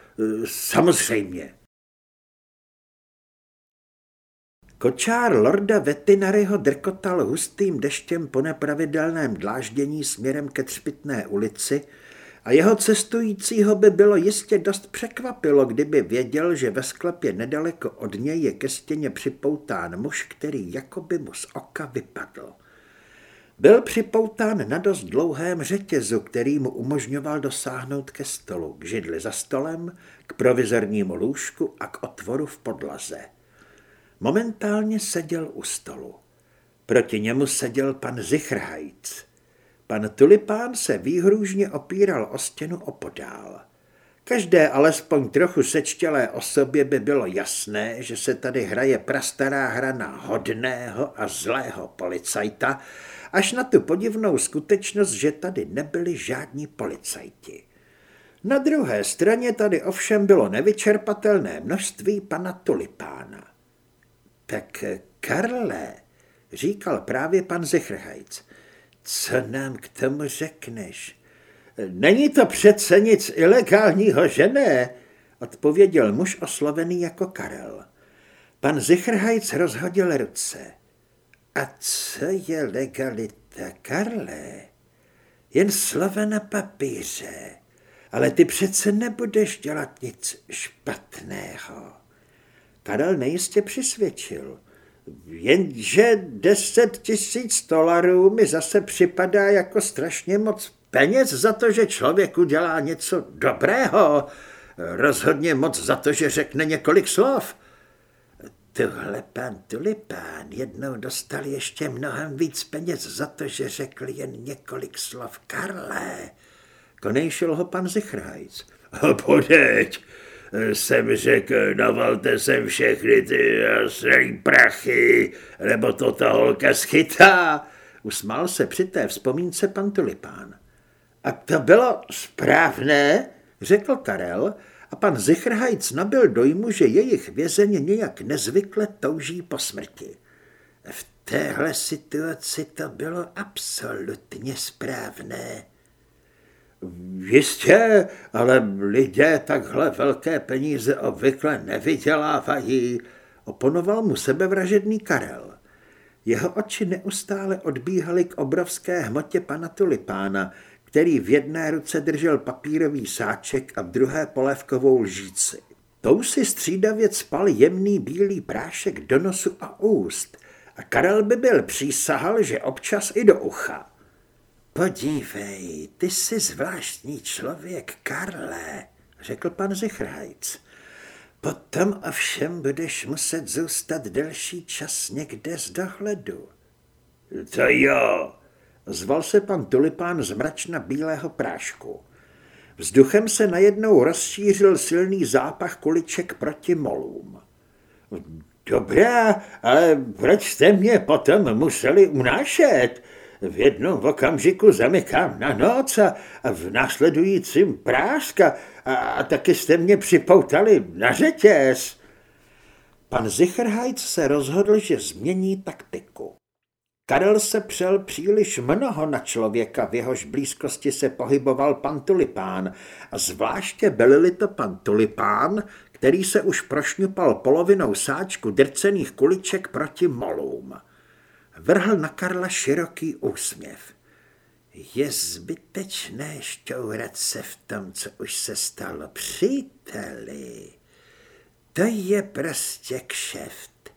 S2: samozřejmě.
S1: Kočár lorda Vetinaryho drkotal hustým deštěm po nepravidelném dláždění směrem ke Třpitné ulici a jeho cestujícího by bylo jistě dost překvapilo, kdyby věděl, že ve sklepě nedaleko od něj je ke stěně připoután muž, který jakoby mu z oka vypadl. Byl připoután na dost dlouhém řetězu, který mu umožňoval dosáhnout ke stolu, k židli za stolem, k provizornímu lůžku a k otvoru v podlaze. Momentálně seděl u stolu. Proti němu seděl pan Zichrhajc. Pan Tulipán se výhružně opíral o stěnu opodál. Každé alespoň trochu sečtělé osobě by bylo jasné, že se tady hraje prastará hra na hodného a zlého policajta, až na tu podivnou skutečnost, že tady nebyli žádní policajti. Na druhé straně tady ovšem bylo nevyčerpatelné množství pana Tulipána. Tak Karle, říkal právě pan Zechrhajc, co nám k tomu řekneš? Není to přece nic ilegálního, že ne? Odpověděl muž oslovený jako Karel. Pan Zichrhajc rozhodil ruce. A co je legalita, Karle? Jen slova na papíře. Ale ty přece nebudeš dělat nic špatného. Karel nejistě přisvědčil. Jenže deset tisíc dolarů mi zase připadá jako strašně moc peněz za to, že člověk udělá něco dobrého. Rozhodně moc za to, že řekne několik slov. Tohle pan Tulipán jednou dostal ještě mnohem víc peněz za to, že řekl jen několik slov Karle. Konejšil ho pan Zichrajc. (laughs)
S2: Podeď, jsem řekl, navalte sem všechny ty srý prachy, nebo to ta holka schytá.
S1: Usmál se při té vzpomínce pan Tulipán. A to bylo správné, řekl Karel a pan Zichrhajc nabil dojmu, že jejich vězeň nějak nezvykle touží po smrti. V téhle situaci to bylo absolutně správné. Jistě, ale lidé takhle velké peníze obvykle nevydělávají, oponoval mu sebevražedný Karel. Jeho oči neustále odbíhaly k obrovské hmotě pana Tulipána, který v jedné ruce držel papírový sáček a v druhé polévkovou lžíci. Tou si střídavě spal jemný bílý prášek do nosu a úst a Karel by byl přísahal, že občas i do ucha. Podívej, ty jsi zvláštní člověk, Karle, řekl pan Zichrhajc. Potom ovšem budeš muset zůstat delší čas někde z dohledu.
S2: To jo,
S1: zval se pan Tulipán z mračna bílého prášku. Vzduchem se najednou rozšířil silný zápach kuliček proti molům.
S2: Dobrá, ale proč jste mě potom museli unášet? V jednom okamžiku zamykám na noc a, v následujícím práska a, taky jste mě připoutali na řetěz.
S1: Pan Zichrhajc se rozhodl, že změní taktiku. Karel se přel příliš mnoho na člověka, v jehož blízkosti se pohyboval pan Tulipán a zvláště byl to pan Tulipán, který se už prošňupal polovinou sáčku drcených kuliček proti molům vrhl na Karla široký úsměv. Je zbytečné šťourat se v tom, co už se stalo příteli. To je prostě kšeft.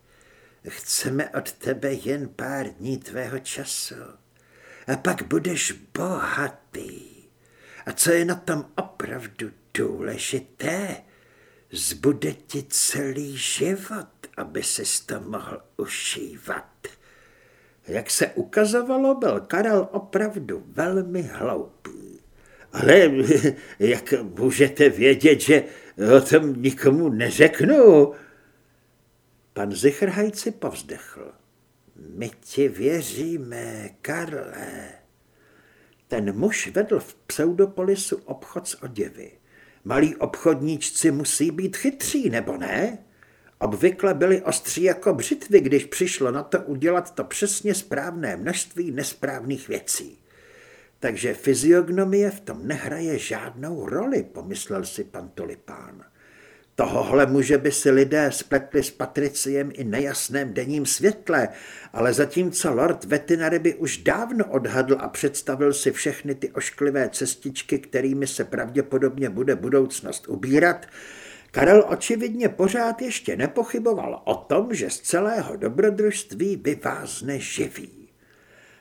S1: Chceme od tebe jen pár dní tvého času. A pak budeš bohatý. A co je na tom opravdu důležité, zbude ti celý život, aby se to mohl užívat. Jak se ukazovalo, byl Karel opravdu velmi hloupý.
S2: Ale (laughs) jak můžete vědět, že o tom nikomu neřeknu?
S1: Pan Zichrhajci povzdechl. My ti věříme, Karle. Ten muž vedl v pseudopolisu obchod s oděvy. Malí obchodníčci musí být chytří, nebo ne? Obvykle byli ostří jako břitvy, když přišlo na to udělat to přesně správné množství nesprávných věcí. Takže fyziognomie v tom nehraje žádnou roli, pomyslel si pan Tulipán. Tohohle muže by si lidé spletli s Patriciem i nejasném denním světle, ale zatímco lord Vetinary by už dávno odhadl a představil si všechny ty ošklivé cestičky, kterými se pravděpodobně bude budoucnost ubírat, Karel očividně pořád ještě nepochyboval o tom, že z celého dobrodružství vyvázne živý.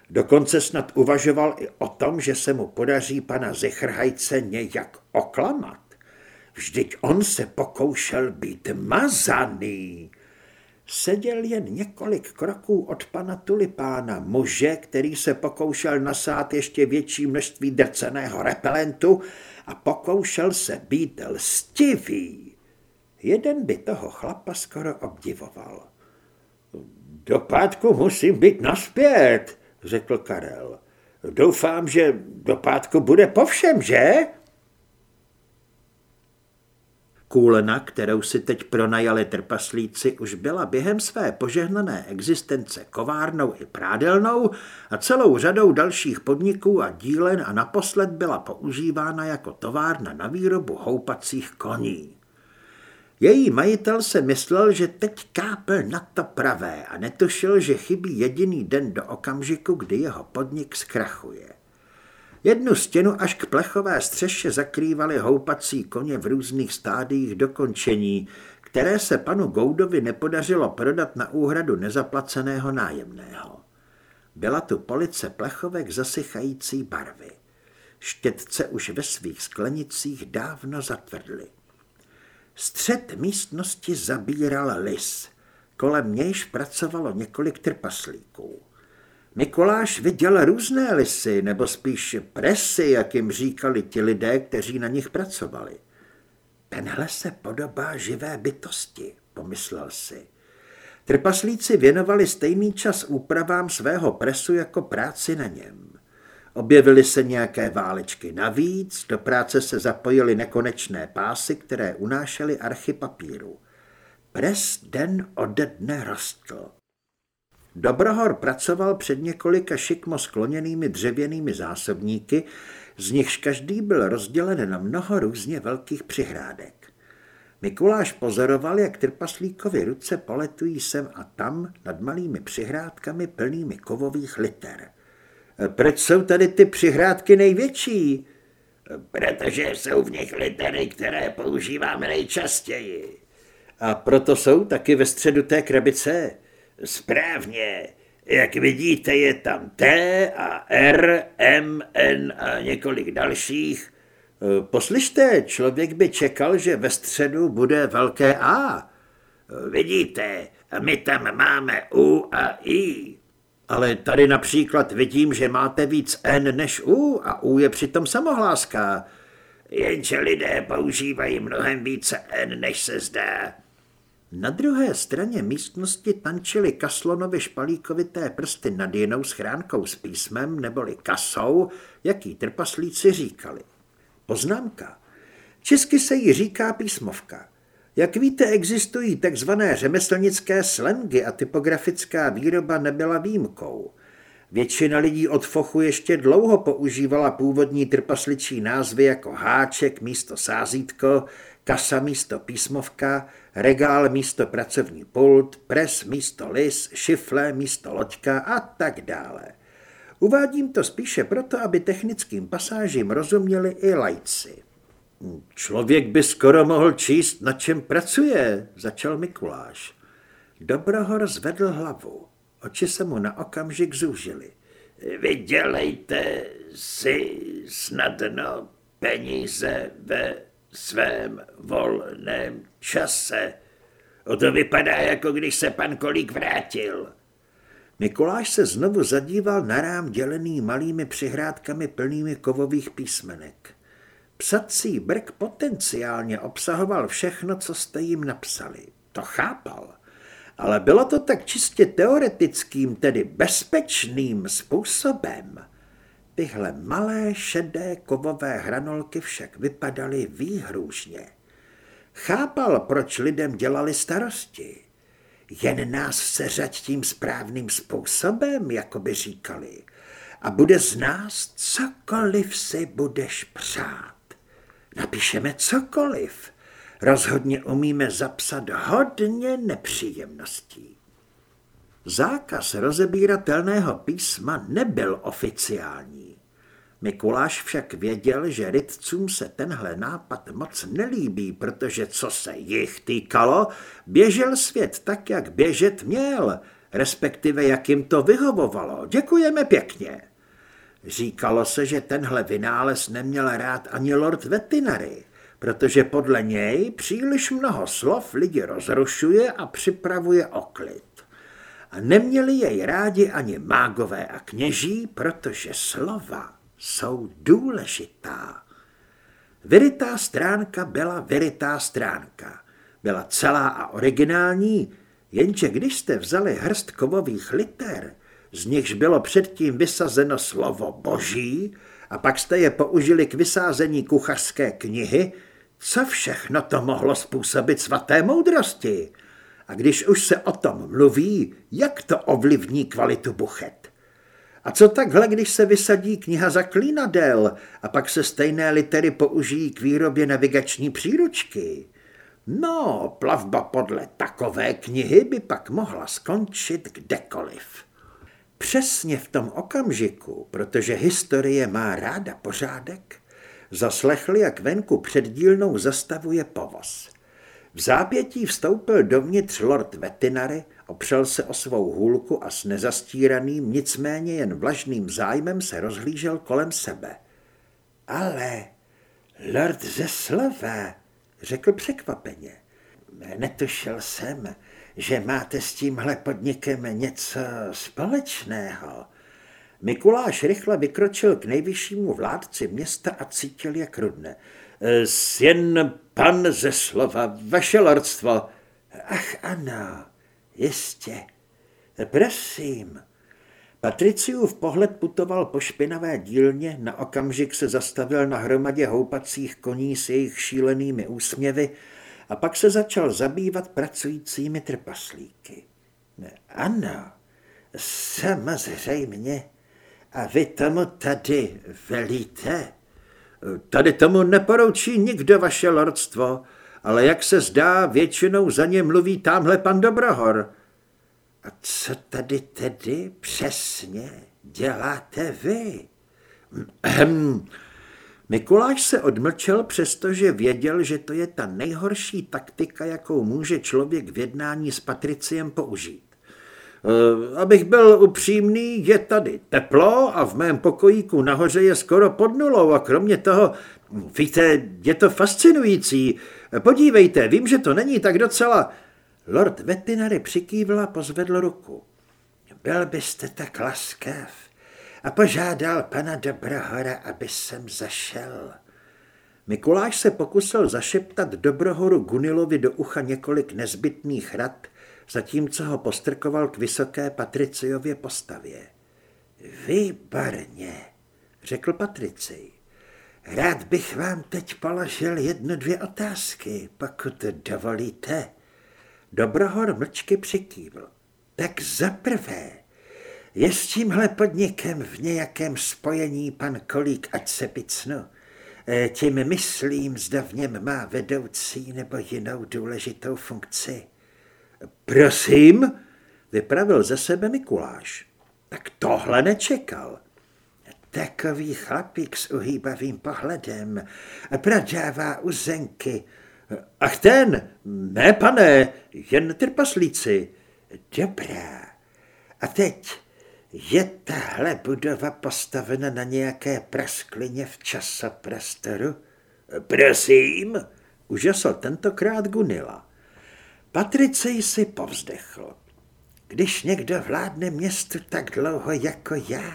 S1: Dokonce snad uvažoval i o tom, že se mu podaří pana Zichrhajce nějak oklamat. Vždyť on se pokoušel být mazaný. Seděl jen několik kroků od pana Tulipána, muže, který se pokoušel nasát ještě větší množství drceného repelentu a pokoušel se být lstivý. Jeden by toho chlapa skoro obdivoval.
S2: Do pátku musím být naspět, řekl Karel. Doufám, že do pátku bude po všem, že?
S1: Kůlena, kterou si teď pronajali trpaslíci, už byla během své požehnané existence kovárnou i prádelnou a celou řadou dalších podniků a dílen a naposled byla používána jako továrna na výrobu houpacích koní. Její majitel se myslel, že teď kápel na to pravé a netušil, že chybí jediný den do okamžiku, kdy jeho podnik zkrachuje. Jednu stěnu až k plechové střeše zakrývaly houpací koně v různých stádiích dokončení, které se panu Goudovi nepodařilo prodat na úhradu nezaplaceného nájemného. Byla tu police plechovek zasychající barvy. Štětce už ve svých sklenicích dávno zatvrdly. Střed místnosti zabíral lis. Kolem nějž pracovalo několik trpaslíků. Mikuláš viděl různé lisy, nebo spíš presy, jak jim říkali ti lidé, kteří na nich pracovali. Tenhle se podobá živé bytosti, pomyslel si. Trpaslíci věnovali stejný čas úpravám svého presu jako práci na něm. Objevily se nějaké válečky navíc, do práce se zapojily nekonečné pásy, které unášely archy papíru. Pres den ode dne rostl. Dobrohor pracoval před několika šikmo skloněnými dřevěnými zásobníky, z nichž každý byl rozdělen na mnoho různě velkých přihrádek. Mikuláš pozoroval, jak trpaslíkovi ruce poletují sem a tam nad malými přihrádkami plnými kovových liter. Proč jsou tady ty přihrádky největší?
S3: Protože jsou v nich litery, které používáme nejčastěji.
S1: A proto jsou taky ve středu té krabice?
S3: Správně. Jak vidíte, je tam T a R, M, N a několik dalších.
S1: Poslyšte, člověk by čekal, že ve středu bude velké A.
S3: Vidíte, my tam máme U a I.
S1: Ale tady například vidím, že máte víc N než U a U je přitom samohláska.
S3: Jenže lidé používají mnohem více N, než se zdá.
S1: Na druhé straně místnosti tančily Kaslonovi špalíkovité prsty nad jinou schránkou s písmem neboli kasou, jaký trpaslíci říkali. Poznámka. Česky se jí říká písmovka. Jak víte, existují takzvané řemeslnické slengy a typografická výroba nebyla výjimkou. Většina lidí od fochu ještě dlouho používala původní trpasličí názvy jako háček místo sázítko, kasa místo písmovka, regál místo pracovní pult, pres místo lis, šifle místo loďka a tak dále. Uvádím to spíše proto, aby technickým pasážím rozuměli i lajci. Člověk by skoro mohl číst, na čem pracuje, začal Mikuláš. Dobrohor zvedl hlavu. Oči se mu na okamžik zúžily.
S3: Vydělejte si snadno peníze ve svém volném čase. O to vypadá, jako když se pan Kolík vrátil.
S1: Mikuláš se znovu zadíval na rám dělený malými přihrádkami plnými kovových písmenek. Psací brk potenciálně obsahoval všechno, co jste jim napsali. To chápal. Ale bylo to tak čistě teoretickým, tedy bezpečným způsobem. Tyhle malé šedé kovové hranolky však vypadaly výhružně. Chápal, proč lidem dělali starosti. Jen nás seřaď tím správným způsobem, jako by říkali, a bude z nás cokoliv si budeš přát. Napíšeme cokoliv. Rozhodně umíme zapsat hodně nepříjemností. Zákaz rozebíratelného písma nebyl oficiální. Mikuláš však věděl, že rytcům se tenhle nápad moc nelíbí, protože co se jich týkalo, běžel svět tak, jak běžet měl, respektive jak jim to vyhovovalo. Děkujeme pěkně. Říkalo se, že tenhle vynález neměl rád ani lord Vetinary, protože podle něj příliš mnoho slov lidi rozrušuje a připravuje oklid. A neměli jej rádi ani mágové a kněží, protože slova jsou důležitá. Vyrytá stránka byla vyrytá stránka. Byla celá a originální, jenže když jste vzali hrst kovových liter, z nichž bylo předtím vysazeno slovo boží, a pak jste je použili k vysázení kuchařské knihy, co všechno to mohlo způsobit svaté moudrosti? A když už se o tom mluví, jak to ovlivní kvalitu buchet? A co takhle, když se vysadí kniha za klínadel a pak se stejné litery použijí k výrobě navigační příručky? No, plavba podle takové knihy by pak mohla skončit kdekoliv. Přesně v tom okamžiku, protože historie má ráda pořádek, zaslechli, jak venku před dílnou zastavuje povoz. V zápětí vstoupil dovnitř lord Vetinary, opřel se o svou hůlku a s nezastíraným, nicméně jen vlažným zájmem se rozhlížel kolem sebe. Ale, lord ze slova, řekl překvapeně, netušil jsem, že máte s tímhle podnikem něco společného. Mikuláš rychle vykročil k nejvyššímu vládci města a cítil, jak rudne. Jen pan ze slova, vaše lordstvo. Ach ano, jistě. Prosím. Patriciův pohled putoval po špinavé dílně, na okamžik se zastavil na hromadě houpacích koní s jejich šílenými úsměvy a pak se začal zabývat pracujícími trpaslíky. Ano, samozřejmě. A vy tomu tady velíte?
S2: Tady tomu neporoučí nikdo vaše lordstvo, ale jak se zdá, většinou za ně mluví tamhle pan Dobrohor.
S1: A co tady tedy přesně děláte vy?
S2: Mikuláš se odmlčel, přestože věděl, že to je ta nejhorší taktika, jakou může člověk v jednání s Patriciem použít. E, abych byl upřímný, je tady teplo a v mém pokojíku nahoře je skoro pod nulou a kromě toho, víte, je to fascinující. Podívejte, vím, že to není tak docela...
S1: Lord Vetinary přikývl a pozvedl ruku. Byl byste tak laskav a požádal pana Dobrohora, aby sem zašel.
S2: Mikuláš se pokusil zašeptat Dobrohoru Gunilovi do ucha několik nezbytných rad, zatímco ho postrkoval k vysoké Patriciově postavě.
S1: Výborně, řekl Patricej. Rád bych vám teď položil jednu, dvě otázky, pokud dovolíte. Dobrohor mlčky přikývl. Tak zaprvé, je s tímhle podnikem v nějakém spojení pan Kolík, ať se picnu? E, tím myslím, zda v něm má vedoucí nebo jinou důležitou funkci.
S2: Prosím, vypravil ze sebe Mikuláš. Tak tohle nečekal.
S1: Takový chlapík s uhýbavým pohledem prodává uzenky.
S2: Ach ten, ne pane, jen trpaslíci.
S1: Dobrá. A teď je tahle budova postavena na nějaké prasklině v časoprostoru?
S2: Prosím,
S1: užasl tentokrát Gunila. Patricej si povzdechl. Když někdo vládne městu tak dlouho jako já,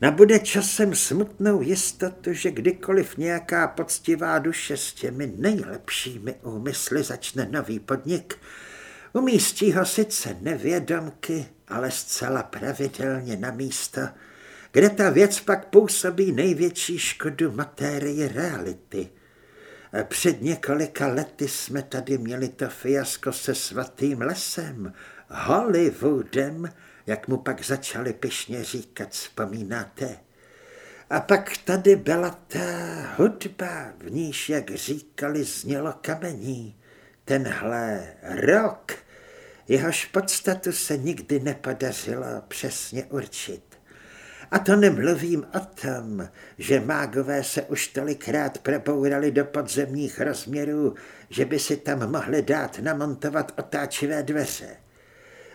S1: nabude časem smutnou jistotu, že kdykoliv nějaká poctivá duše s těmi nejlepšími úmysly začne nový podnik, umístí ho sice nevědomky, ale zcela pravidelně na místo, kde ta věc pak působí největší škodu matérie reality – před několika lety jsme tady měli to fiasko se svatým lesem, Hollywoodem, jak mu pak začali pišně říkat, vzpomínáte? A pak tady byla ta hudba, v níž, jak říkali, znělo kamení. Tenhle rok, jehož podstatu se nikdy nepodařilo přesně určit. A to nemluvím o tom, že mágové se už tolikrát probourali do podzemních rozměrů, že by si tam mohli dát namontovat otáčivé dveře.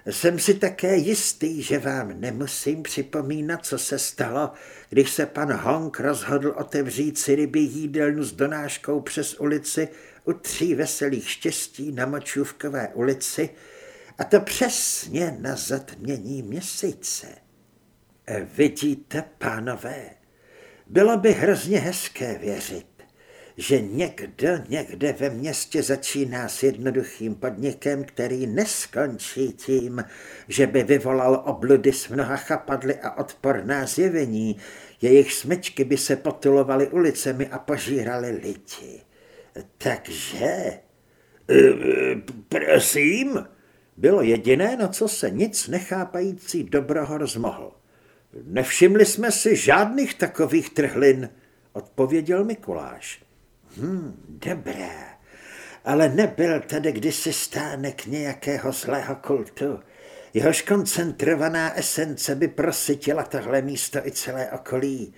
S1: Jsem si také jistý, že vám nemusím připomínat, co se stalo, když se pan Hong rozhodl otevřít si ryby jídelnu s donáškou přes ulici u tří veselých štěstí na Močůvkové ulici, a to přesně na zatmění měsíce. Vidíte, pánové, bylo by hrozně hezké věřit, že někdo někde ve městě začíná s jednoduchým podnikem, který neskončí tím, že by vyvolal obludy s mnoha chapadly a odporná zjevení, jejich smečky by se potulovaly ulicemi a požírali lidi. Takže...
S2: Prosím?
S1: Bylo jediné, na co se nic nechápající Dobrohor zmohl.
S2: Nevšimli jsme si žádných takových trhlin, odpověděl Mikuláš.
S1: Hm, dobré, ale nebyl tady kdysi stánek nějakého zlého kultu. Jehož koncentrovaná esence by prosytila tohle místo i celé okolí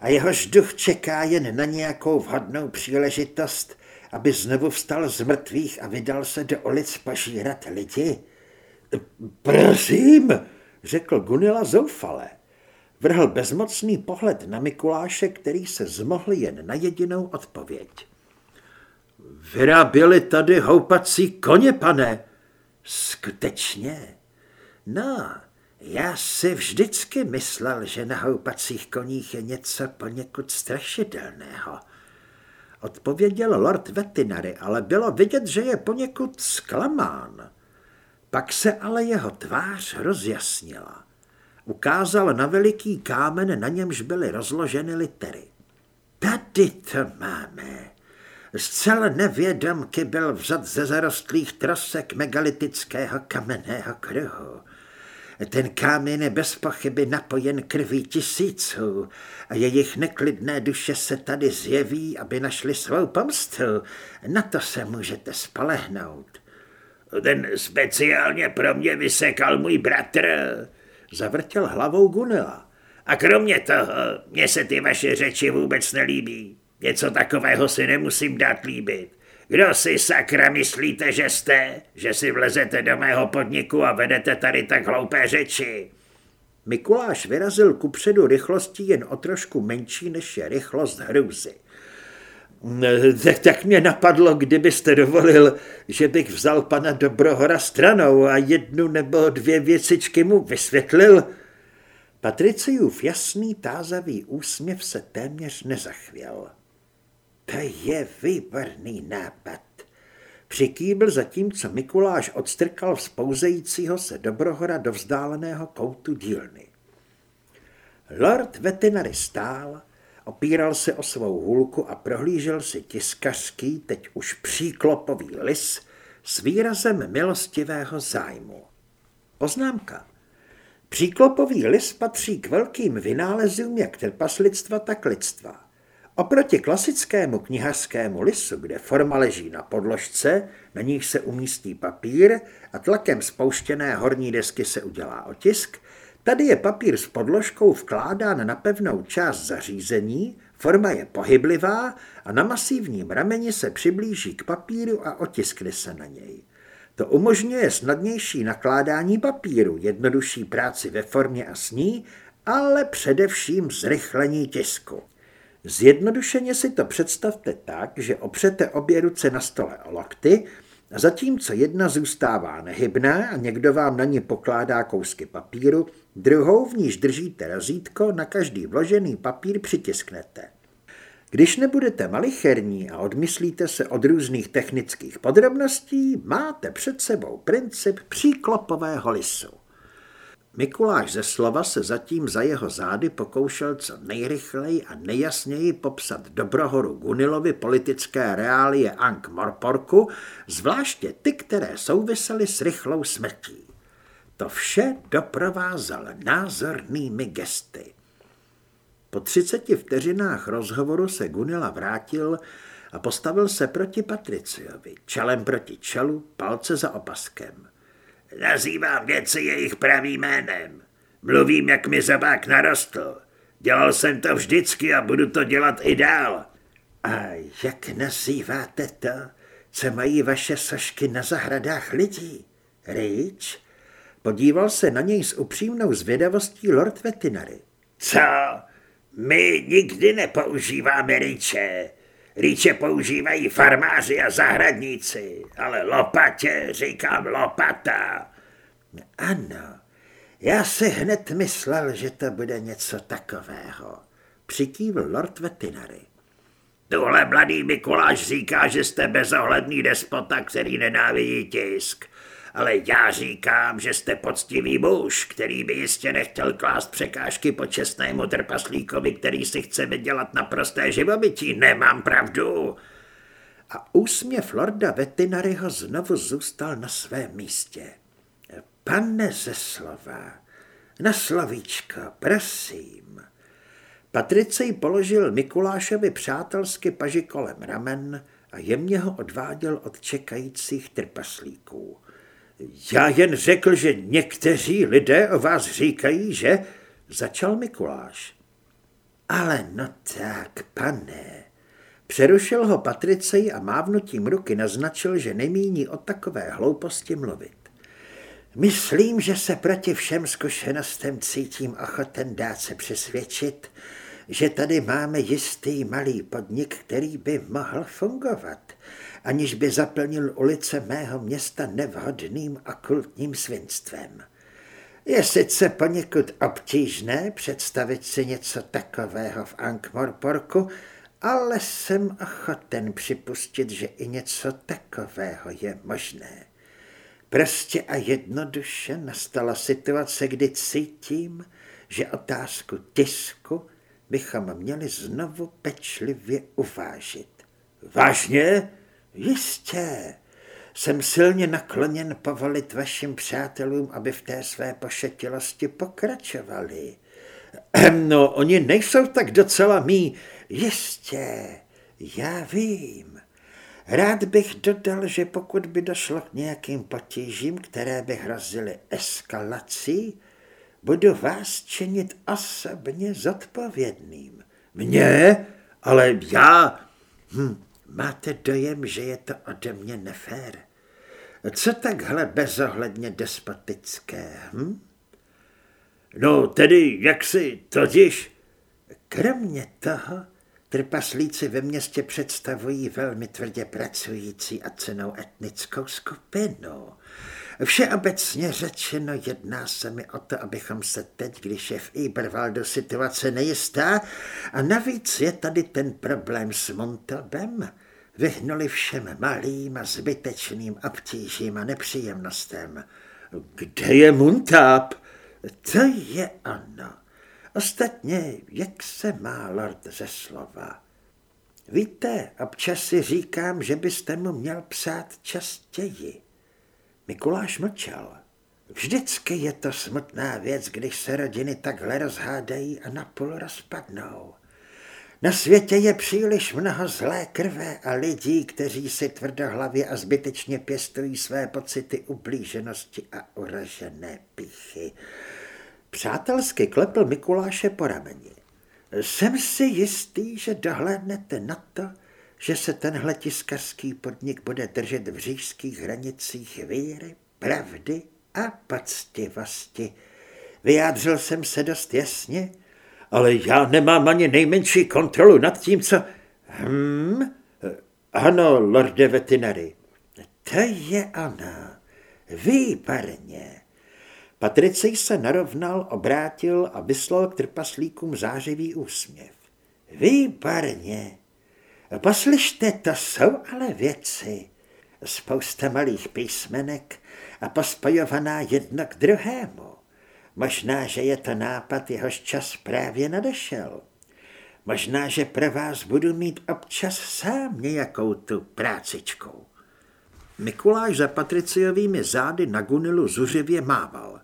S1: a jehož duch čeká jen na nějakou vhodnou příležitost, aby znovu vstal z mrtvých a vydal se do ulic požírat lidi.
S2: Prosím, řekl Gunila zoufale. Vrhl bezmocný pohled na Mikuláše, který se zmohl jen na jedinou odpověď. Vyráběli tady houpací koně, pane.
S1: Skutečně? No, já si vždycky myslel, že na houpacích koních je něco poněkud strašidelného. Odpověděl lord Vetinary, ale bylo vidět, že je poněkud zklamán. Pak se ale jeho tvář rozjasnila. Ukázal na veliký kámen, na němž byly rozloženy litery. Tady to máme. Zcela nevědomky byl vzat ze zarostlých trosek megalitického kamenného kruhu. Ten kámen je bez pochyby napojen krví tisíců a jejich neklidné duše se tady zjeví, aby našli svou pomstu. Na to se můžete spolehnout.
S3: Ten speciálně pro mě vysekal můj bratr.
S1: Zavrtěl hlavou Gunela.
S3: A kromě toho, mně se ty vaše řeči vůbec nelíbí. Něco takového si nemusím dát líbit. Kdo si sakra myslíte, že jste? Že si vlezete do mého podniku a vedete tady tak hloupé řeči?
S1: Mikuláš vyrazil kupředu rychlostí jen o trošku menší, než je rychlost hrůzy. Tak, tak mě napadlo, kdybyste dovolil, že bych vzal pana Dobrohora stranou a jednu nebo dvě věcičky mu vysvětlil. Patriciův jasný tázavý úsměv se téměř nezachvěl. To je výborný nápad. Přikýbl zatímco Mikuláš odstrkal vzpouzejícího se Dobrohora do vzdáleného koutu dílny. Lord Vetinary stál, opíral se o svou hůlku a prohlížel si tiskařský, teď už příklopový lis s výrazem milostivého zájmu. Poznámka. Příklopový lis patří k velkým vynálezům jak trpaslictva, tak lidstva. Oproti klasickému knihařskému lisu, kde forma leží na podložce, na níž se umístí papír a tlakem spouštěné horní desky se udělá otisk, tady je papír s podložkou vkládán na pevnou část zařízení, forma je pohyblivá a na masivním rameni se přiblíží k papíru a otiskne se na něj. To umožňuje snadnější nakládání papíru, jednodušší práci ve formě a sní, ale především zrychlení tisku. Zjednodušeně si to představte tak, že opřete obě ruce na stole o lokty, zatímco jedna zůstává nehybná a někdo vám na ní pokládá kousky papíru, druhou v níž držíte razítko, na každý vložený papír přitisknete. Když nebudete malicherní a odmyslíte se od různých technických podrobností, máte před sebou princip příklopového lisu. Mikuláš ze slova se zatím za jeho zády pokoušel co nejrychleji a nejasněji popsat Dobrohoru Gunilovi politické reálie Ank Morporku, zvláště ty, které souvisely s rychlou smrtí. To vše doprovázel názornými gesty. Po třiceti vteřinách rozhovoru se Gunila vrátil a postavil se proti Patriciovi, čelem proti čelu, palce za opaskem.
S3: Nazývám věci jejich pravým jménem. Mluvím, jak mi zabák narostl. Dělal jsem to vždycky a budu to dělat i dál.
S1: A jak nazýváte to, co mají vaše sošky na zahradách lidí? Rich? Podíval se na něj s upřímnou zvědavostí Lord Vetinary.
S3: Co? My nikdy nepoužíváme riče. Rýče používají farmáři a zahradníci, ale lopatě říkám lopata.
S1: Ano, já si hned myslel, že to bude něco takového. Přikývl Lord Vetinary.
S3: Tuhle mladý Mikuláš říká, že jste bezohledný despota, který nenávidí tisk ale já říkám, že jste poctivý muž, který by jistě nechtěl klást překážky počestnému trpaslíkovi, který si chce vydělat na prosté živobytí. Nemám pravdu.
S1: A úsměv Lorda Vetinaryho znovu zůstal na svém místě. Pane ze slova, na slovíčko, prosím. Patricej položil Mikulášovi přátelsky paži kolem ramen a jemně ho odváděl od čekajících trpaslíků. Já jen řekl, že někteří lidé o vás říkají, že... Začal Mikuláš. Ale no tak, pane. Přerušil ho Patricej a mávnutím ruky naznačil, že nemíní o takové hlouposti mluvit. Myslím, že se proti všem zkušenostem cítím ochoten dát se přesvědčit, že tady máme jistý malý podnik, který by mohl fungovat aniž by zaplnil ulice mého města nevhodným okultním svinstvem. Je sice poněkud obtížné představit si něco takového v Ankh-Morporku, ale jsem ochoten připustit, že i něco takového je možné. Prostě a jednoduše nastala situace, kdy cítím, že otázku tisku bychom měli znovu pečlivě uvážit.
S2: Vážně?
S1: Jistě. Jsem silně nakloněn povolit vašim přátelům, aby v té své pošetilosti pokračovali. (clears throat)
S2: No, oni nejsou tak docela mý.
S1: Jistě, já vím. Rád bych dodal, že pokud by došlo k nějakým potížím, které by hrozily eskalací, budu vás činit osobně zodpovědným.
S2: Mně? Ale já...
S1: Hm, máte dojem, že je to ode mě nefér? Co takhle bezohledně despotické, hm?
S2: No tedy, jak si, totiž...
S1: Kromě toho, trpaslíci ve městě představují velmi tvrdě pracující a cenou etnickou skupinu. Všeobecně řečeno jedná se mi o to, abychom se teď, když je v Ibervaldu situace nejistá, a navíc je tady ten problém s Montobem, vyhnuli všem malým a zbytečným obtížím a nepříjemnostem.
S2: Kde je Muntab?
S1: To je ono. Ostatně, jak se má lord ze slova? Víte, občas si říkám, že byste mu měl psát častěji. Mikuláš mlčel. Vždycky je to smutná věc, když se rodiny takhle rozhádají a napůl rozpadnou. Na světě je příliš mnoho zlé krve a lidí, kteří si tvrdohlavě a zbytečně pěstují své pocity ublíženosti a uražené pichy. Přátelsky klepl Mikuláše po rameni. Jsem si jistý, že dohlédnete na to, že se tenhle tiskařský podnik bude držet v říšských hranicích víry, pravdy a poctivosti. Vyjádřil jsem se dost jasně,
S2: ale já nemám ani nejmenší kontrolu nad tím, co...
S1: Hm?
S2: Ano, lorde veterinary.
S1: To je ona. Výborně. Patricej se narovnal, obrátil a vyslal k trpaslíkům zářivý úsměv. Výborně. Poslyšte, to jsou ale věci. Spousta malých písmenek a pospojovaná jedno k druhému. Možná, že je to nápad, jehož čas právě nadešel. Možná, že pro vás budu mít občas sám nějakou tu prácičkou. Mikuláš za Patriciovými zády na Gunilu zuřivě mával.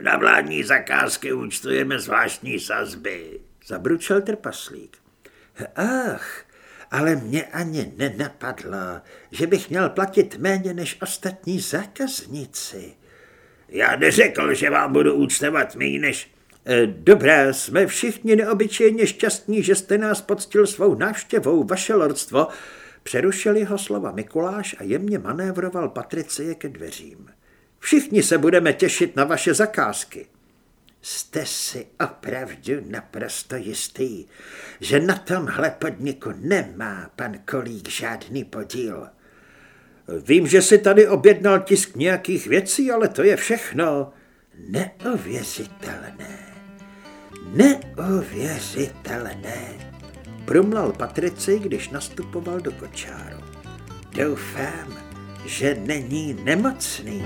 S3: Na vládní zakázky účtujeme zvláštní sazby,
S1: zabručel trpaslík. Ach, ale mě ani nenapadlo, že bych měl platit méně než ostatní zákazníci.
S3: Já neřekl, že vám budu účtovat méně než...
S1: E, dobré, jsme všichni neobyčejně šťastní, že jste nás poctil svou návštěvou, vaše lordstvo. Přerušil jeho slova Mikuláš a jemně manévroval Patricie ke dveřím. Všichni se budeme těšit na vaše zakázky. Jste si opravdu naprosto jistý, že na tomhle podniku nemá pan Kolík žádný podíl.
S2: Vím, že si tady objednal tisk nějakých věcí, ale to je všechno.
S1: Neuvěřitelné. Neuvěřitelné. Prumlal Patrici, když nastupoval do kočáru. Doufám, že není nemocný.